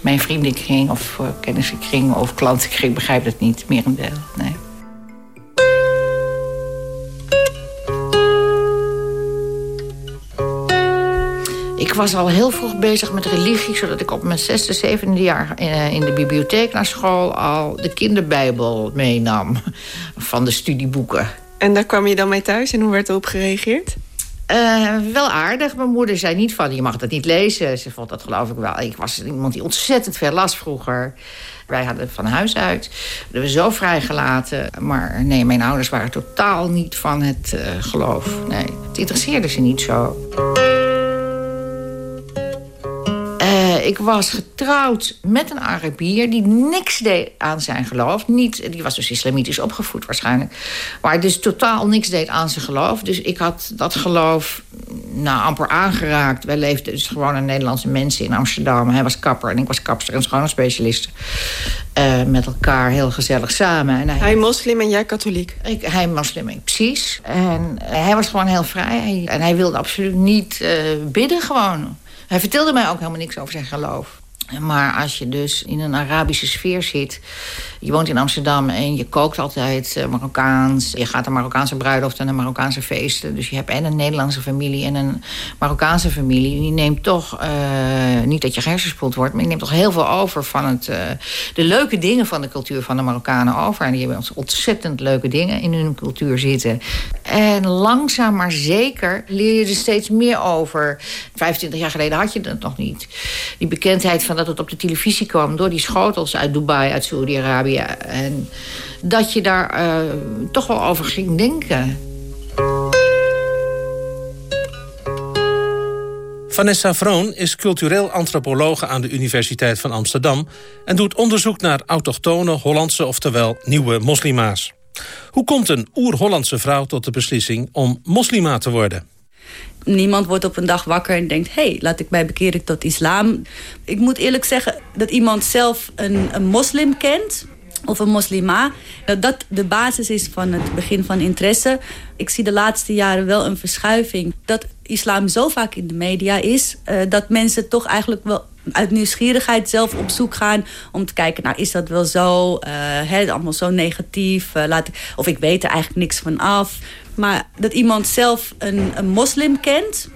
Mijn vriendenkring of uh, kennissenkring of klantenkring begrijpt het niet. Merendeel, nee. Ik was al heel vroeg bezig met religie... zodat ik op mijn zesde, zevende jaar eh, in de bibliotheek naar school... al de kinderbijbel meenam van de studieboeken. En daar kwam je dan mee thuis en hoe werd erop gereageerd? Uh, wel aardig. Mijn moeder zei niet van, je mag dat niet lezen. Ze vond dat geloof ik wel. Ik was iemand die ontzettend veel las vroeger. Wij hadden van huis uit. We we zo vrijgelaten. Maar nee, mijn ouders waren totaal niet van het uh, geloof. Nee, het interesseerde ze niet zo. Ik was getrouwd met een Arabier die niks deed aan zijn geloof. Niet, die was dus islamitisch opgevoed waarschijnlijk. Maar dus totaal niks deed aan zijn geloof. Dus ik had dat geloof nou, amper aangeraakt. Wij leefden dus gewoon een Nederlandse mensen in Amsterdam. Hij was kapper en ik was kapster en schoonheidsspecialist. Uh, met elkaar heel gezellig samen. En hij, hij moslim en jij katholiek? Ik, hij moslim, ik, precies. En hij was gewoon heel vrij. En hij wilde absoluut niet uh, bidden gewoon. Hij vertelde mij ook helemaal niks over zijn geloof. Maar als je dus in een Arabische sfeer zit... je woont in Amsterdam en je kookt altijd eh, Marokkaans... je gaat naar Marokkaanse bruiloft en naar Marokkaanse feesten... dus je hebt en een Nederlandse familie en een Marokkaanse familie... die neemt toch, uh, niet dat je gehersenspoeld wordt... maar je neemt toch heel veel over van het, uh, de leuke dingen van de cultuur van de Marokkanen over. En die hebben ontzettend leuke dingen in hun cultuur zitten. En langzaam maar zeker leer je er steeds meer over. 25 jaar geleden had je dat nog niet. Die bekendheid van dat het op de televisie kwam... door die schotels uit Dubai, uit Saudi-Arabië. En dat je daar uh, toch wel over ging denken. Vanessa Vroon is cultureel antropologe aan de Universiteit van Amsterdam... en doet onderzoek naar autochtone Hollandse, oftewel nieuwe moslima's. Hoe komt een oer-Hollandse vrouw tot de beslissing om moslima te worden? Niemand wordt op een dag wakker en denkt... hé, hey, laat ik mij bekeren tot islam. Ik moet eerlijk zeggen dat iemand zelf een, een moslim kent of een moslima, dat de basis is van het begin van interesse. Ik zie de laatste jaren wel een verschuiving. Dat islam zo vaak in de media is... Uh, dat mensen toch eigenlijk wel uit nieuwsgierigheid zelf op zoek gaan... om te kijken, nou, is dat wel zo? Uh, hè, allemaal zo negatief? Uh, laat ik, of ik weet er eigenlijk niks van af. Maar dat iemand zelf een, een moslim kent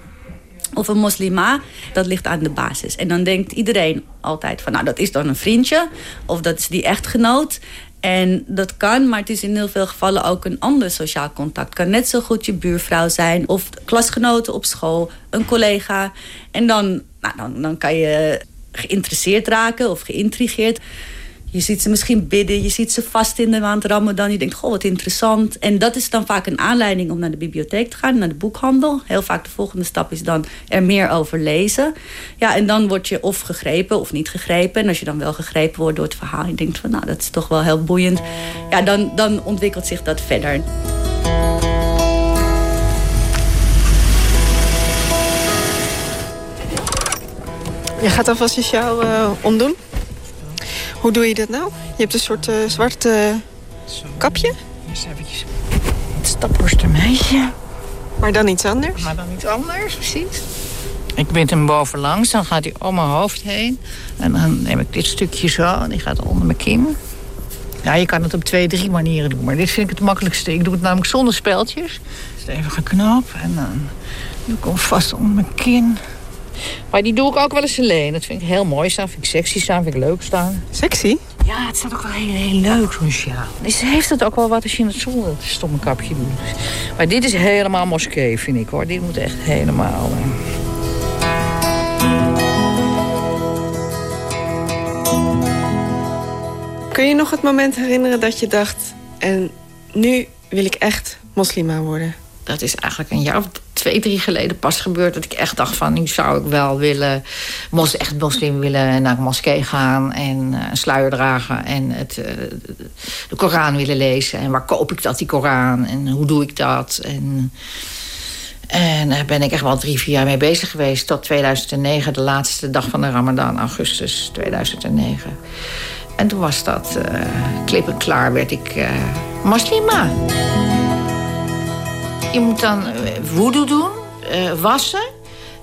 of een moslima, dat ligt aan de basis. En dan denkt iedereen altijd van, nou, dat is dan een vriendje... of dat is die echtgenoot. En dat kan, maar het is in heel veel gevallen ook een ander sociaal contact. Het kan net zo goed je buurvrouw zijn of klasgenoten op school, een collega. En dan, nou, dan, dan kan je geïnteresseerd raken of geïntrigeerd. Je ziet ze misschien bidden, je ziet ze vast in de maand Ramadan. Je denkt, goh, wat interessant. En dat is dan vaak een aanleiding om naar de bibliotheek te gaan, naar de boekhandel. Heel vaak de volgende stap is dan er meer over lezen. Ja, en dan word je of gegrepen of niet gegrepen. En als je dan wel gegrepen wordt door het verhaal, je denkt van, nou, dat is toch wel heel boeiend. Ja, dan, dan ontwikkelt zich dat verder. Je gaat alvast je sjaal uh, omdoen. Hoe doe je dat nou? Je hebt een soort uh, zwart uh, kapje. Eerst eventjes het stapworstenmeisje. Maar dan iets anders? Maar dan iets anders, precies. Ik bind hem bovenlangs, dan gaat hij om mijn hoofd heen. En dan neem ik dit stukje zo en die gaat onder mijn kin. Ja, je kan het op twee, drie manieren doen. Maar dit vind ik het makkelijkste. Ik doe het namelijk zonder speltjes. Dus even geknop en dan doe ik hem vast onder mijn kin. Maar die doe ik ook wel eens alleen. Dat vind ik heel mooi staan. Vind ik sexy staan. Vind ik leuk staan. Sexy? Ja, het staat ook wel heel, heel leuk, zo'n sjaal. Dus heeft het ook wel wat als je het zonder stomme kapje doet. Maar dit is helemaal moskee, vind ik, hoor. Dit moet echt helemaal... Uh... Kun je nog het moment herinneren dat je dacht... en nu wil ik echt moslima worden? Dat is eigenlijk een jaar of twee, drie geleden pas gebeurd... dat ik echt dacht van, nu zou ik wel willen... mos, echt moslim willen naar een moskee gaan... en uh, een sluier dragen en het, uh, de Koran willen lezen. En waar koop ik dat, die Koran? En hoe doe ik dat? En, En daar ben ik echt wel drie, vier jaar mee bezig geweest. Tot 2009, de laatste dag van de Ramadan, augustus 2009. En toen was dat uh, klip en klaar, werd ik uh, moslima. Je moet dan voodoo doen, uh, wassen.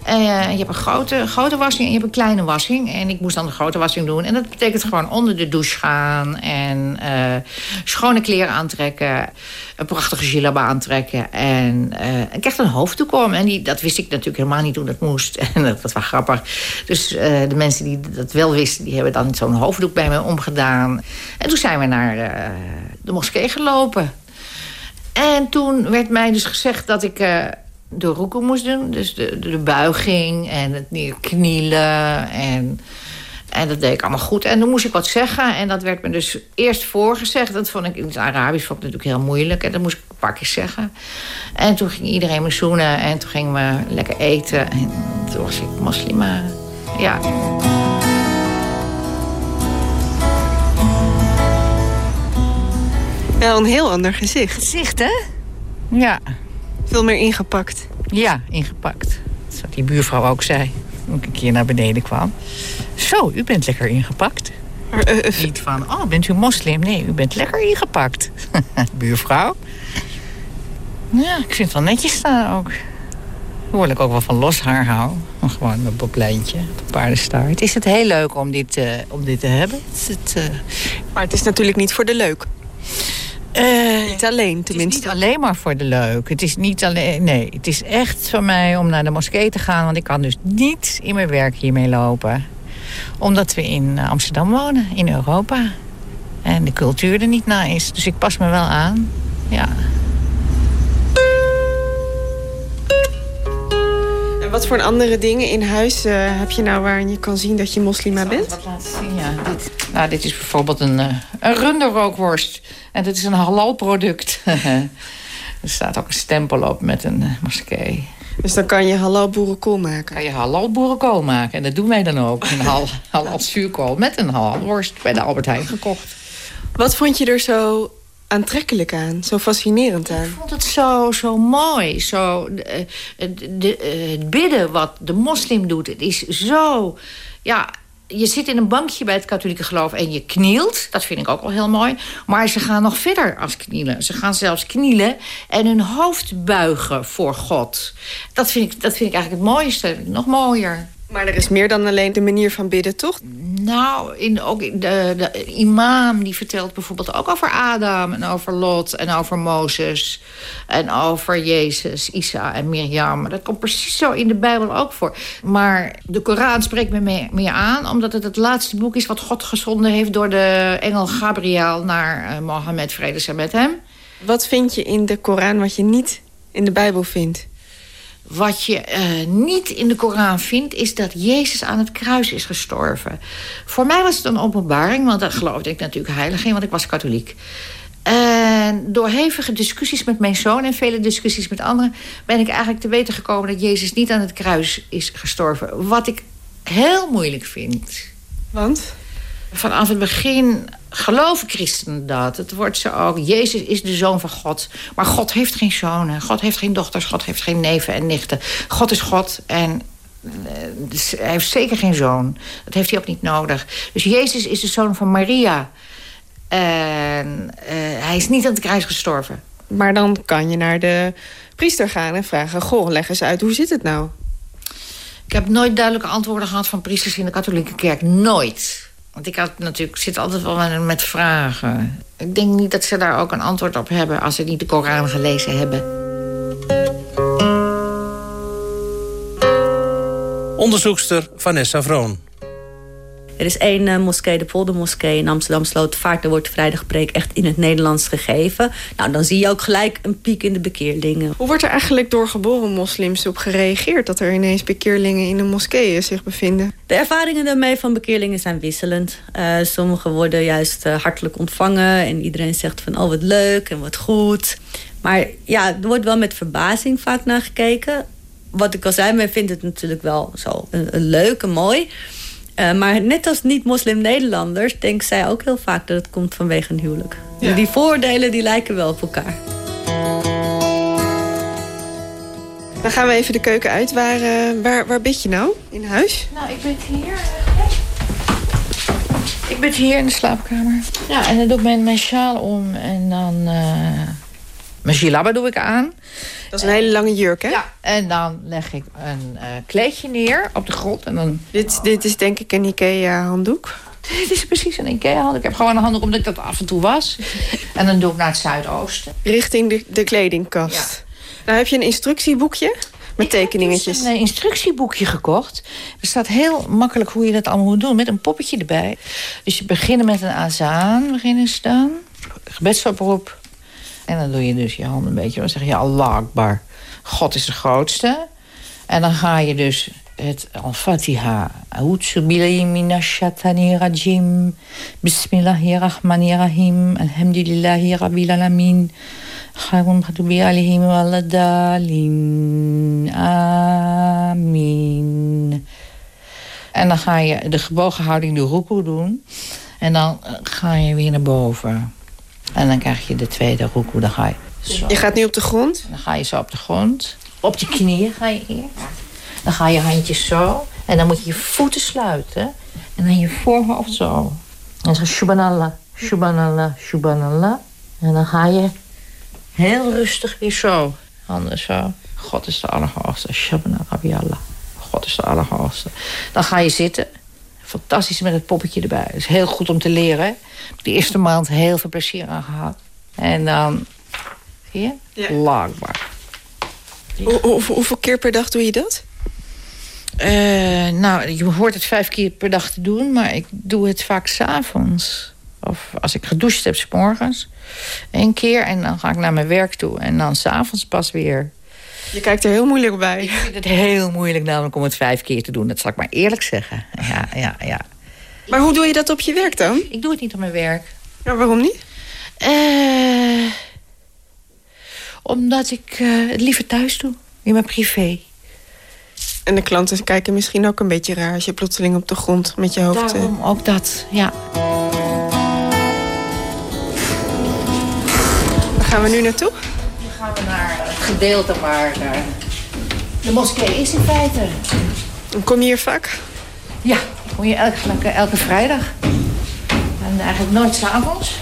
Uh, je hebt een grote, grote wassing en je hebt een kleine wassing. En ik moest dan de grote wassing doen. En dat betekent gewoon onder de douche gaan. En schone kleren aantrekken. Een prachtige gilaba aantrekken. En ik kreeg een hoofddoek om. En die, dat wist ik natuurlijk helemaal niet hoe dat moest. En dat, dat was grappig. Dus de mensen die dat wel wisten... die hebben dan zo'n hoofddoek bij me omgedaan. En toen zijn we naar de moskee gelopen. En toen werd mij dus gezegd dat ik de roeken moest doen. Dus de, de, buiging en het neerknielen. En, en dat deed ik allemaal goed. En toen moest ik wat zeggen. En dat werd me dus eerst voorgezegd. Dat vond ik in het Arabisch vond ik natuurlijk heel moeilijk. En dat moest ik een paar keer zeggen. En toen ging iedereen me zoenen. En toen gingen we lekker eten. En toen was ik moslima. Ja. Wel een heel ander gezicht. Gezicht, hè? Ja. Veel meer ingepakt. Ja, ingepakt. Dat is wat die buurvrouw ook zei. Toen ik een keer naar beneden kwam. Zo, u bent lekker ingepakt. Maar, uh, uh, Niet van, oh, bent u moslim? Nee, u bent lekker ingepakt. buurvrouw. Ja, ik vind het wel netjes staan ook. Hoewel ik ook wel van los haar hou. Gewoon een poplijntje, een paardenstaart. Is het heel leuk om dit, uh, om dit te hebben? Is het, uh... Maar het is natuurlijk niet voor de leuk. Uh, niet alleen, tenminste. Het is niet alleen maar voor de leuk. Het is niet alleen. Nee, het is echt voor mij om naar de moskee te gaan. Want ik kan dus niet in mijn werk hiermee lopen. Omdat we in Amsterdam wonen, in Europa. En de cultuur er niet na is. Dus ik pas me wel aan. Ja. En wat voor andere dingen in huis uh, heb je nou waarin je kan zien dat je moslima bent? Wat laten zien, ja. Dit, nou, dit is bijvoorbeeld een, uh, een runderrookworst. En dit is een halal product. er staat ook een stempel op met een uh, moskee. Dus dan kan je halal boerenkool maken? Kan je halal boerenkool maken. En dat doen wij dan ook. Een hal, halal zuurkool met een halal worst bij de Albert Heijn gekocht. Wat vond je er zo aantrekkelijk aan, zo fascinerend aan? Ik vond het zo, zo mooi. Zo, de, de, het bidden wat de moslim doet, het is zo... Ja, je zit in een bankje bij het katholieke geloof en je knielt. Dat vind ik ook al heel mooi. Maar ze gaan nog verder als knielen. Ze gaan zelfs knielen en hun hoofd buigen voor God. Dat vind ik, dat vind ik eigenlijk het mooiste. Nog mooier. Maar er is meer dan alleen de manier van bidden, toch? Nou, in, ook de, de imam die vertelt bijvoorbeeld ook over Adam... en over Lot en over Mozes en over Jezus, Isa en Mirjam. Dat komt precies zo in de Bijbel ook voor. Maar de Koran spreekt me meer, meer aan... omdat het het laatste boek is wat God gezonden heeft... door de engel Gabriel naar uh, Mohammed, vrede zij met hem. Wat vind je in de Koran wat je niet in de Bijbel vindt? Wat je uh, niet in de Koran vindt, is dat Jezus aan het kruis is gestorven. Voor mij was het een openbaring, want daar geloofde ik natuurlijk heilig in, want ik was katholiek. En door hevige discussies met mijn zoon en vele discussies met anderen... ben ik eigenlijk te weten gekomen dat Jezus niet aan het kruis is gestorven. Wat ik heel moeilijk vind. Want? Vanaf het begin geloven christenen dat. Het wordt zo ook, Jezus is de zoon van God. Maar God heeft geen zonen, God heeft geen dochters... God heeft geen neven en nichten. God is God en dus hij heeft zeker geen zoon. Dat heeft hij ook niet nodig. Dus Jezus is de zoon van Maria. En uh, hij is niet aan het kruis gestorven. Maar dan kan je naar de priester gaan en vragen... goh, leg eens uit, hoe zit het nou? Ik heb nooit duidelijke antwoorden gehad van priesters in de katholieke kerk. Nooit. Want ik had natuurlijk, zit altijd wel met vragen. Ik denk niet dat ze daar ook een antwoord op hebben... als ze niet de Koran gelezen hebben. Onderzoekster Vanessa Vroon. Er is één uh, moskee, de Poldermoskee in Amsterdam Slotervaart. Daar wordt vrijdagpreek echt in het Nederlands gegeven. Nou, dan zie je ook gelijk een piek in de bekeerlingen. Hoe wordt er eigenlijk door geboren moslims op gereageerd... dat er ineens bekeerlingen in de moskeeën zich bevinden? De ervaringen daarmee van bekeerlingen zijn wisselend. Uh, sommigen worden juist uh, hartelijk ontvangen... en iedereen zegt van, oh, wat leuk en wat goed. Maar ja, er wordt wel met verbazing vaak naar gekeken. Wat ik al zei, men vindt het natuurlijk wel zo leuk en mooi... Uh, maar net als niet-moslim-Nederlanders denken zij ook heel vaak dat het komt vanwege een huwelijk. Ja. Die vooroordelen die lijken wel op elkaar. Dan gaan we even de keuken uit. Waar, uh, waar, waar bid je nou? In huis? Nou, ik bid hier. Ik bid hier in de slaapkamer. Ja, en dan doe ik mijn, mijn sjaal om en dan... Uh, mijn jilabba doe ik aan. Dat is een hele lange jurk, hè? Ja, en dan leg ik een uh, kleedje neer op de grond. En dan... dit, dit is denk ik een Ikea-handdoek? Dit is precies een Ikea-handdoek. Ik heb gewoon een handdoek omdat ik dat af en toe was. En dan doe ik naar het zuidoosten. Richting de, de kledingkast. Ja. Nou heb je een instructieboekje met tekeningetjes. Ik heb een instructieboekje gekocht. Er staat heel makkelijk hoe je dat allemaal moet doen. Met een poppetje erbij. Dus je begint met een azaan. Beginnen ze dan. Gebedsoproep. En dan doe je dus je handen een beetje. Dan zeg je Allah Akbar. God is de grootste. En dan ga je dus het Al-Fatiha. Rajim. Bismillahirrahmanirrahim. Alhamdulillahi rabbil alamin. Khairun khatubi alihim. Amin. En dan ga je de gebogen houding de roekoe doen. En dan ga je weer naar boven. En dan krijg je de tweede roekoe. Dan ga je zo. Je gaat nu op de grond? Dan ga je zo op de grond. Op je knieën ga je eerst. Dan ga je handjes zo. En dan moet je je voeten sluiten. En dan je voorhoofd zo. En zo shubanallah, shubanallah, shubanallah. En dan ga je heel rustig weer zo. Handen zo. God is de allerhoogste. Shabbanallah, God is de allerhoogste. Dan ga je zitten. Fantastisch met het poppetje erbij. Dat is heel goed om te leren. De eerste maand heel veel plezier aan gehad. En dan... Zie je? Ja. Hoe, hoe, hoeveel keer per dag doe je dat? Uh, nou, je hoort het vijf keer per dag te doen, maar ik doe het vaak s'avonds. Of als ik gedoucht heb, s morgens. Eén keer en dan ga ik naar mijn werk toe. En dan s'avonds pas weer. Je kijkt er heel moeilijk bij. Ik vind het heel moeilijk namelijk om het vijf keer te doen. Dat zal ik maar eerlijk zeggen. Ja, ja, ja. Maar hoe doe je dat op je werk dan? Ik doe het niet op mijn werk. Nou, waarom niet? Uh, omdat ik uh, het liever thuis doe. In mijn privé. En de klanten kijken misschien ook een beetje raar... als je plotseling op de grond met je hoofd... Daarom ook dat, ja. Waar gaan we nu naartoe? Gaan we naar het gedeelte waar de moskee is in feite. Kom je hier vaak? Ja, ik kom hier elke, elke vrijdag. En eigenlijk nooit s'avonds.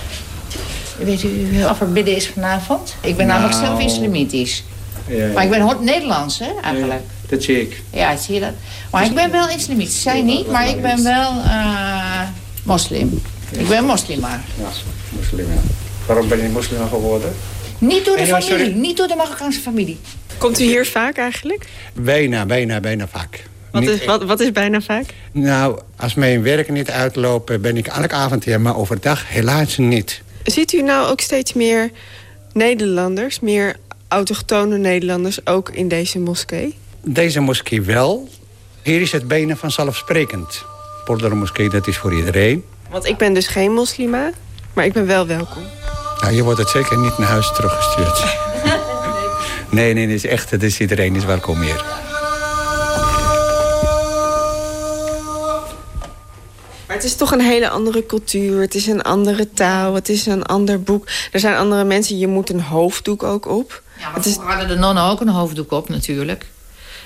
Weet u of er bidden is vanavond? Ik ben namelijk Nou. zelf islamitisch. Ja, ja. Maar ik ben Nederlands, hè, eigenlijk. Dat zie ik. Ja, zie je dat? Maar ik ben wel islamitisch. Zij niet, maar ik ben wel eh, moslim. Ik ben moslima. Ja, moslim, ja. Waarom ben je moslim geworden? Niet door de Nee, familie, sorry. niet door de Marokkaanse familie. Komt u hier vaak eigenlijk? Bijna, bijna, bijna vaak. Wat Niet- is, wat, wat is bijna vaak? Nou, als mijn werk niet uitloopt, ben ik elke avond hier, maar overdag helaas niet. Ziet u nou ook steeds meer Nederlanders... meer autochtone Nederlanders ook in deze moskee? Deze moskee wel. Hier is het bijna vanzelfsprekend. Polder moskee, dat is voor iedereen. Want ik ben dus geen moslima, maar ik ben wel welkom. Nou, je wordt het zeker niet naar huis teruggestuurd. Nee, nee, het is echt, het is, iedereen is welkom hier. Maar het is toch een hele andere cultuur. Het is een andere taal. Het is een ander boek. Er zijn andere mensen. Je moet een hoofddoek ook op. Ja, maar hadden de nonnen ook een hoofddoek op natuurlijk.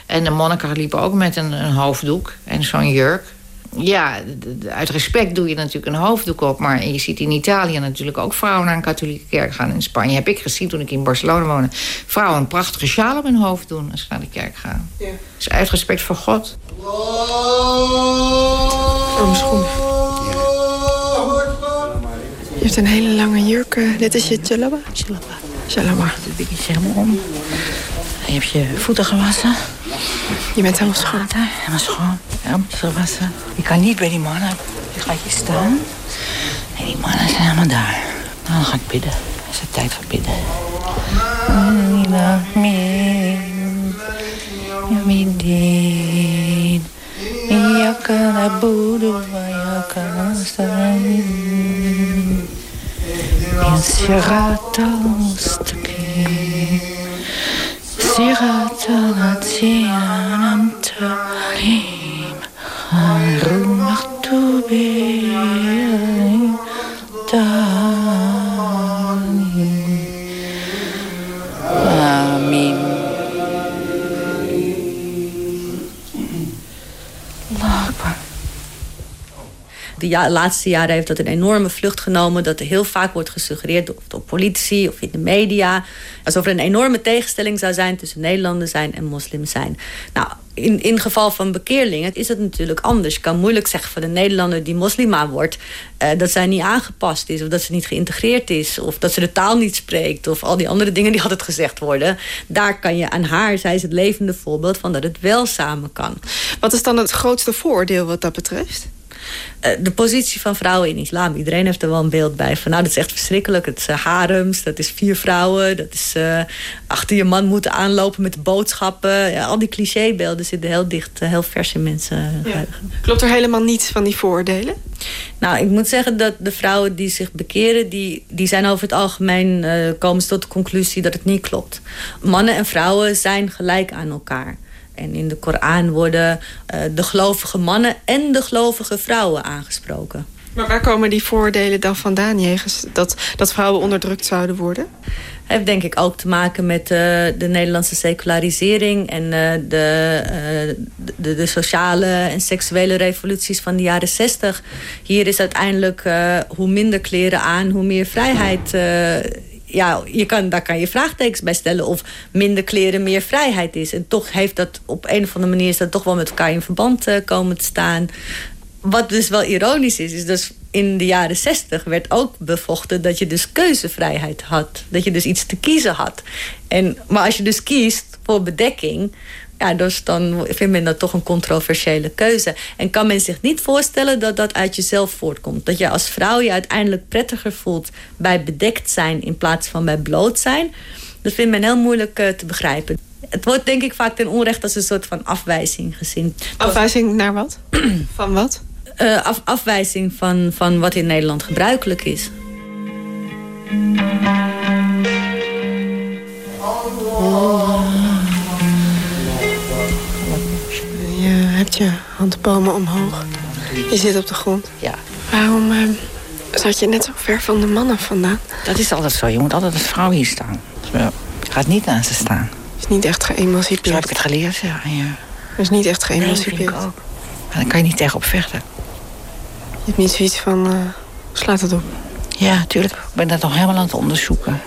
En de monniken liepen ook met een, een hoofddoek en zo'n jurk. Ja, uit respect doe je natuurlijk een hoofddoek op. Maar je ziet in Italië natuurlijk ook vrouwen naar een katholieke kerk gaan. In Spanje heb ik gezien toen ik in Barcelona woonde... vrouwen een prachtige sjaal op hun hoofd doen als ze naar de kerk gaan. Ja. Dus uit respect voor God. Mijn schoenen. Je hebt een hele lange jurk. eh, Dit is je? Tjalaba. Tjalaba. Dat doe ik helemaal om. Je hebt je voeten gewassen. Je bent helemaal schoon. Helemaal schoon. Helemaal gewassen. Je kan niet bij die mannen. Je gaat je staan. En die mannen zijn helemaal daar. Nou, dan ga ik bidden. Het is het tijd voor bidden. Sirat Latina. De laatste jaren heeft dat een enorme vlucht genomen. Dat er heel vaak wordt gesuggereerd door, door politici of in de media. Alsof er een enorme tegenstelling zou zijn tussen Nederlanders zijn en moslims zijn. Nou, in, in geval van bekeerlingen is het natuurlijk anders. Je kan moeilijk zeggen van een Nederlander die moslima wordt... Uh, dat zij niet aangepast is of dat ze niet geïntegreerd is... of dat ze de taal niet spreekt of al die andere dingen die altijd gezegd worden. Daar kan je aan haar, zij is het levende voorbeeld van dat het wel samen kan. Wat is dan het grootste vooroordeel wat dat betreft? Eh, de positie van vrouwen in islam. Iedereen heeft er wel een beeld bij. Van nou, dat is echt verschrikkelijk. Het is uh, harems, dat is vier vrouwen. Dat is uh, achter je man moeten aanlopen met boodschappen. Ja, al die clichébeelden zitten heel dicht, heel vers in mensen. Ja. Klopt er helemaal niets van die vooroordelen? Nou, ik moet zeggen dat de vrouwen die zich bekeren... die, die zijn over het algemeen komen ze tot de conclusie dat het niet klopt. Mannen en vrouwen zijn gelijk aan elkaar. En in de Koran worden uh, de gelovige mannen en de gelovige vrouwen aangesproken. Maar waar komen die voordelen dan vandaan, jegens dat, dat vrouwen onderdrukt zouden worden? heeft denk ik ook te maken met uh, de Nederlandse secularisering... en uh, de, uh, de, de, sociale en seksuele revoluties van de jaren zestig. Hier is uiteindelijk hoe minder kleren aan, hoe meer vrijheid ja, je kan, daar kan je vraagtekens bij stellen of minder kleren meer vrijheid is. En toch heeft dat op een of andere manier is dat toch wel met elkaar in verband uh, komen te staan. Wat dus wel ironisch is, is dus in de jaren zestig werd ook bevochten dat je dus keuzevrijheid had. Dat je dus iets te kiezen had. En, maar als je dus kiest voor bedekking, ja, dus dan vindt men dat toch een controversiële keuze. En kan men zich niet voorstellen dat dat uit jezelf voortkomt. Dat je als vrouw je uiteindelijk prettiger voelt bij bedekt zijn in plaats van bij bloot zijn. Dat vindt men heel moeilijk uh, te begrijpen. Het wordt denk ik vaak ten onrecht als een soort van afwijzing gezien. Afwijzing naar wat? van wat? Uh, af, afwijzing van, van wat in Nederland gebruikelijk is. Hebt je handpalmen omhoog. Je zit op de grond. Ja. Waarom uh, zat je net zo ver van de mannen vandaan? Dat is altijd zo. Je moet altijd als vrouw hier staan. Dus, je gaat niet naast ze staan. is niet echt geëmancipeerd. Zo heb ik het geleerd, ja. ja. Is niet echt geëmancipeerd. Nee, ook. Maar dan kan je niet tegenop vechten. Je hebt niet zoiets van, uh, slaat het op. Ja, tuurlijk. Ik ben dat nog helemaal aan het onderzoeken.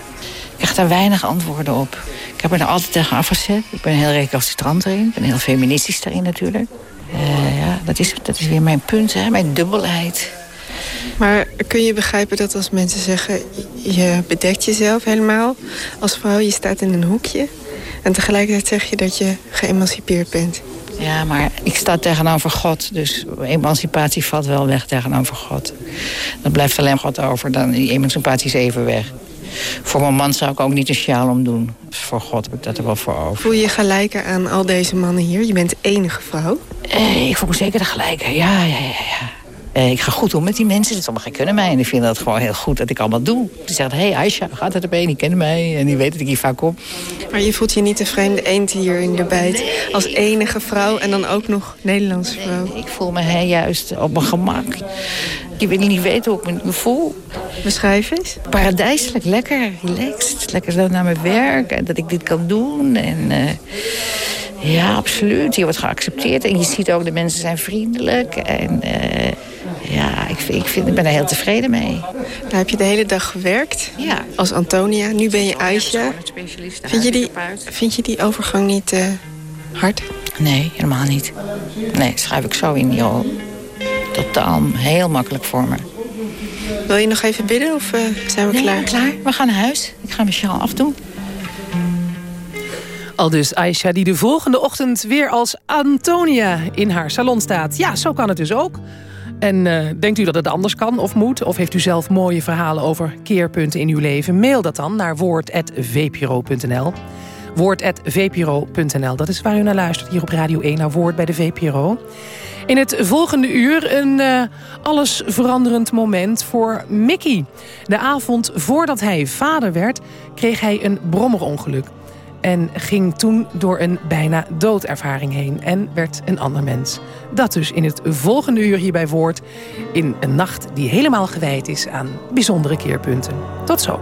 Ik krijg daar weinig antwoorden op. Ik heb me er altijd tegen afgezet. Ik ben heel recalcitrant erin. Ik ben heel feministisch daarin natuurlijk. Uh, ja, dat is, dat is weer mijn punt, hè, mijn dubbelheid. Maar kun je begrijpen dat als mensen zeggen... je bedekt jezelf helemaal als vrouw, je staat in een hoekje... en tegelijkertijd zeg je dat je geëmancipeerd bent? Ja, maar ik sta tegenover God. Dus emancipatie valt wel weg tegenover God. Dan blijft alleen God over. Dan die emancipatie is even weg. Voor mijn man zou ik ook niet een sjaal omdoen. Voor God heb ik dat er wel voor over. Voel je je gelijker aan al deze mannen hier? Je bent de enige vrouw. Eh, ik voel me zeker de gelijke, ja, ja, ja. ja. Eh, ik ga goed om met die mensen. Sommigen kennen mij en die vinden dat gewoon heel goed dat ik allemaal doe. Die zeggen, hé hey, Aisha, gaat het erbij? Die kennen mij en die weten dat ik hier vaak kom. Maar je voelt je niet een vreemde eend hier in de bijt. Als enige vrouw en dan ook nog Nederlandse vrouw. ik voel me hè, juist op mijn gemak. Je wil niet weten hoe ik me voel. Beschrijf eens. Paradijselijk, lekker, relaxed. Lekker zo naar mijn werk en dat ik dit kan doen. En, uh, ja, absoluut. Je wordt geaccepteerd en je ziet ook de mensen zijn vriendelijk. En uh, ja, ik, ik, vind, ik ben er heel tevreden mee. Daar heb je de hele dag gewerkt ja. als Antonia. Nu ben je Aisha. Vind je die, vind je die overgang niet uh, hard? Nee, helemaal niet. Nee, schrijf ik zo in, joh totaal heel makkelijk voor me. Wil je nog even bidden of uh, zijn we nee, klaar? klaar. We gaan naar huis. Ik ga mijn sjaal afdoen. Al dus Aisha die de volgende ochtend weer als Antonia in haar salon staat. Ja, zo kan het dus ook. En uh, denkt u dat het anders kan of moet? Of heeft u zelf mooie verhalen over keerpunten in uw leven? Mail dat dan naar woord.vpro.nl. Woord.vpro.nl, dat is waar u naar luistert hier op Radio 1 naar Woord bij de VPRO. In het volgende uur een uh, alles veranderend moment voor Mickey. De avond voordat hij vader werd, kreeg hij een brommerongeluk. En ging toen door een bijna doodervaring heen en werd een ander mens. Dat dus in het volgende uur hierbij Woord. In een nacht die helemaal gewijd is aan bijzondere keerpunten. Tot zo.